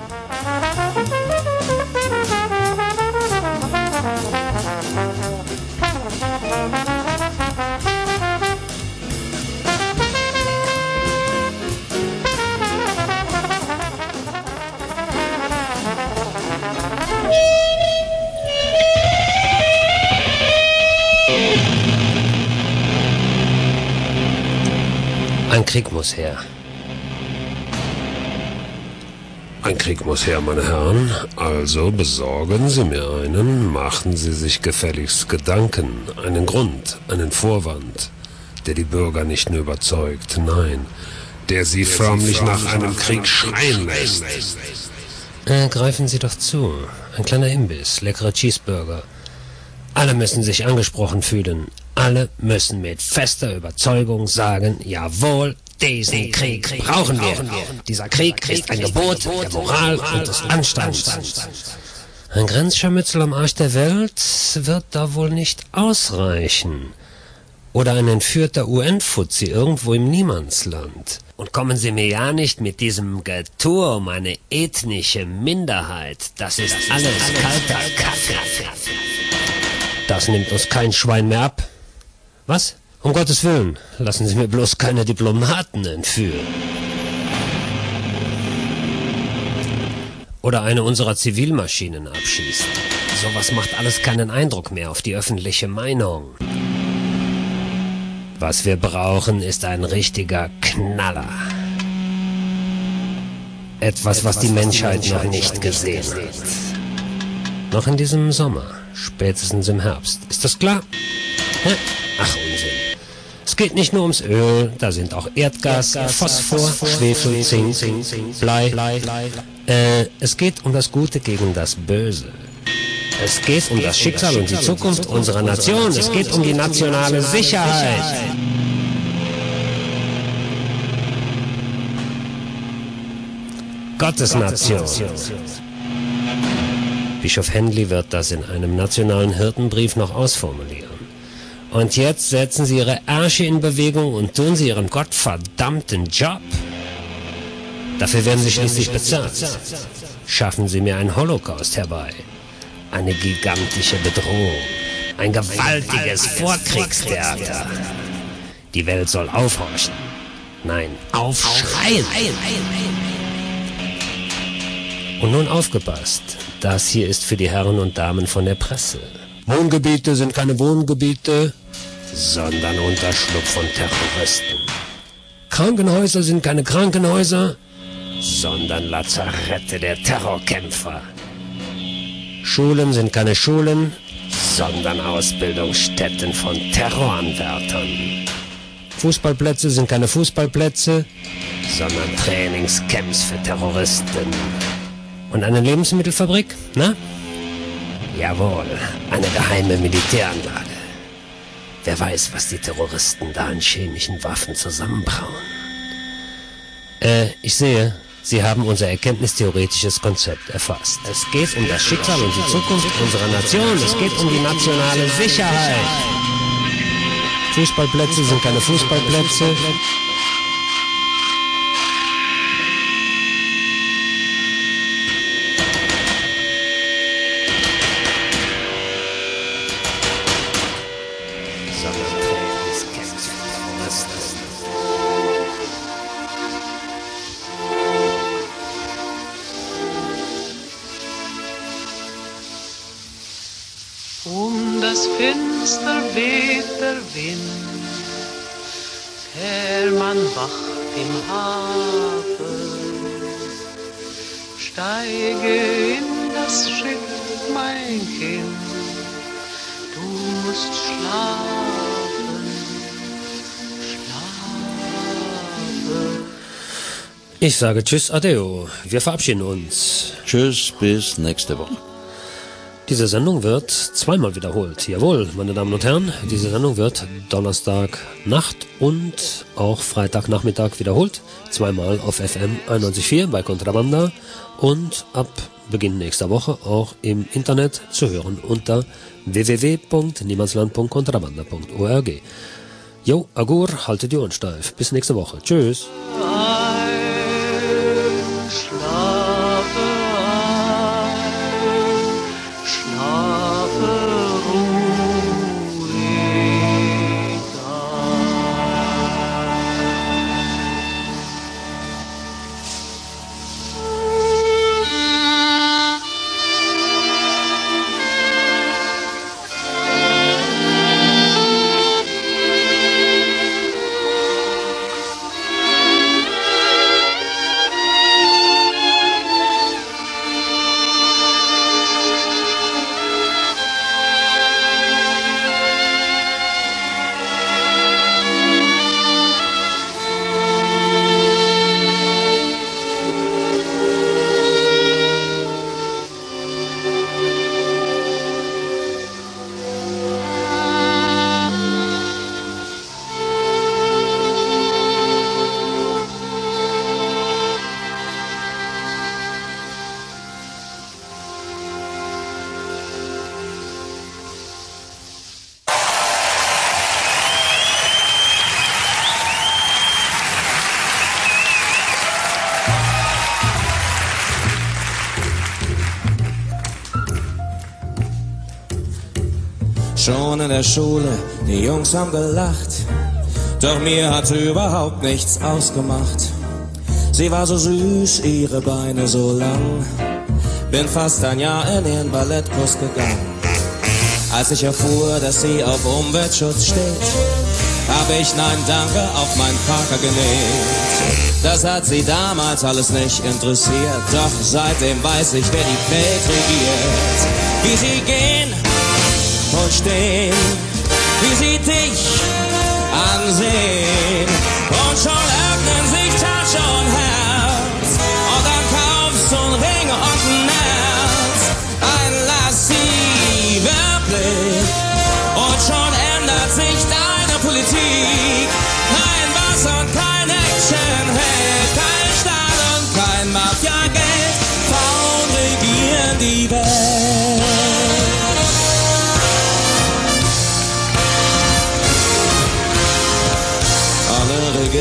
Ein Krieg muss her. Ein Krieg muss her, meine Herren. Also besorgen Sie mir einen, machen Sie sich gefälligst Gedanken, einen Grund, einen Vorwand, der die Bürger nicht nur überzeugt, nein, der sie der förmlich sie nach einem nach Krieg schreien lässt. Äh, greifen Sie doch zu. Ein kleiner Imbiss, leckerer Cheeseburger. Alle müssen sich angesprochen fühlen. Alle müssen mit fester Überzeugung sagen, jawohl, diesen Krieg brauchen wir. Dieser Krieg ist ein Gebot der Moral und des Anstands. Ein Grenzscharmützel am Arsch der Welt wird da wohl nicht ausreichen. Oder ein entführter UN-Fuzzi irgendwo im Niemandsland. Und kommen Sie mir ja nicht mit diesem Getue um eine ethnische Minderheit. Das ist alles kalter Kaffee. Das nimmt uns kein Schwein mehr ab. Was? Um Gottes Willen, lassen Sie mir bloß keine Diplomaten entführen. Oder eine unserer Zivilmaschinen abschießen. Sowas macht alles keinen Eindruck mehr auf die öffentliche Meinung. Was wir brauchen, ist ein richtiger Knaller. Etwas, was die Menschheit noch nicht gesehen hat. Noch in diesem Sommer, spätestens im Herbst. Ist das klar? Hä? Ach, Unsinn. Es geht nicht nur ums Öl, da sind auch Erdgas, Phosphor, Schwefel, Zink, Blei. Äh, es geht um das Gute gegen das Böse. Es geht um das Schicksal und die Zukunft unserer Nation. Es geht um die nationale Sicherheit. Gottes Nation. Bischof Henley wird das in einem nationalen Hirtenbrief noch ausformulieren. Und jetzt setzen Sie Ihre Ärsche in Bewegung und tun Sie Ihren gottverdammten Job. Dafür werden Sie schließlich bezahlt. Schaffen Sie mir einen Holocaust herbei. Eine gigantische Bedrohung. Ein gewaltiges Vorkriegstheater. Die Welt soll aufhorchen. Nein, aufschreien. Und nun aufgepasst. Das hier ist für die Herren und Damen von der Presse. Wohngebiete sind keine Wohngebiete, sondern Unterschlupf von Terroristen. Krankenhäuser sind keine Krankenhäuser, sondern Lazarette der Terrorkämpfer. Schulen sind keine Schulen, sondern Ausbildungsstätten von Terroranwärtern. Fußballplätze sind keine Fußballplätze, sondern Trainingscamps für Terroristen. Und eine Lebensmittelfabrik? Na? Jawohl, eine geheime Militäranlage. Wer weiß, was die Terroristen da an chemischen Waffen zusammenbrauen. Äh, ich sehe, Sie haben unser erkenntnistheoretisches Konzept erfasst. Es geht um das Schicksal und die Zukunft unserer Nation. Es geht um die nationale Sicherheit. Fußballplätze sind keine Fußballplätze. Der Wind, der man wacht im Hafen. Steige in das Schiff, mein Kind, du musst schlafen, schlafen. Ich sage Tschüss, Adeo. Wir verabschieden uns. Tschüss, bis nächste Woche. Diese Sendung wird zweimal wiederholt. Jawohl, meine Damen und Herren, diese Sendung wird Donnerstag Nacht und auch Freitagnachmittag wiederholt. Zweimal auf FM 91.4 bei Contrabanda und ab Beginn nächster Woche auch im Internet zu hören unter www.niemandsland.contrabanda.org. Jo, Agur, haltet die Ohren steif. Bis nächste Woche. Tschüss. Der Schule, die Jungs haben gelacht. Doch mir hat sie überhaupt nichts ausgemacht. Sie war so süß, ihre Beine so lang. Bin fast ein Jahr in ihren Ballettkurs gegangen. Als ich erfuhr, dass sie auf Umweltschutz steht, hab ich Nein Danke auf meinen Parker genäht. Das hat sie damals alles nicht interessiert, doch seitdem weiß ich, wer die Welt regiert. Wie sie gehen und stehen, wie sie dich ansehen. Und schon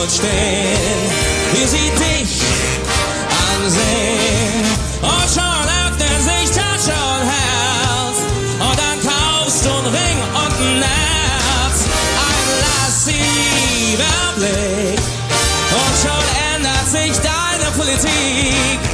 und stehen, wie sie dich ansehen. Und schon öffnen sich Tasche und Herz. Und dann kaufst du einen Ring und ein Herz. Ein lassiver Blick. Und schon ändert sich deine Politik.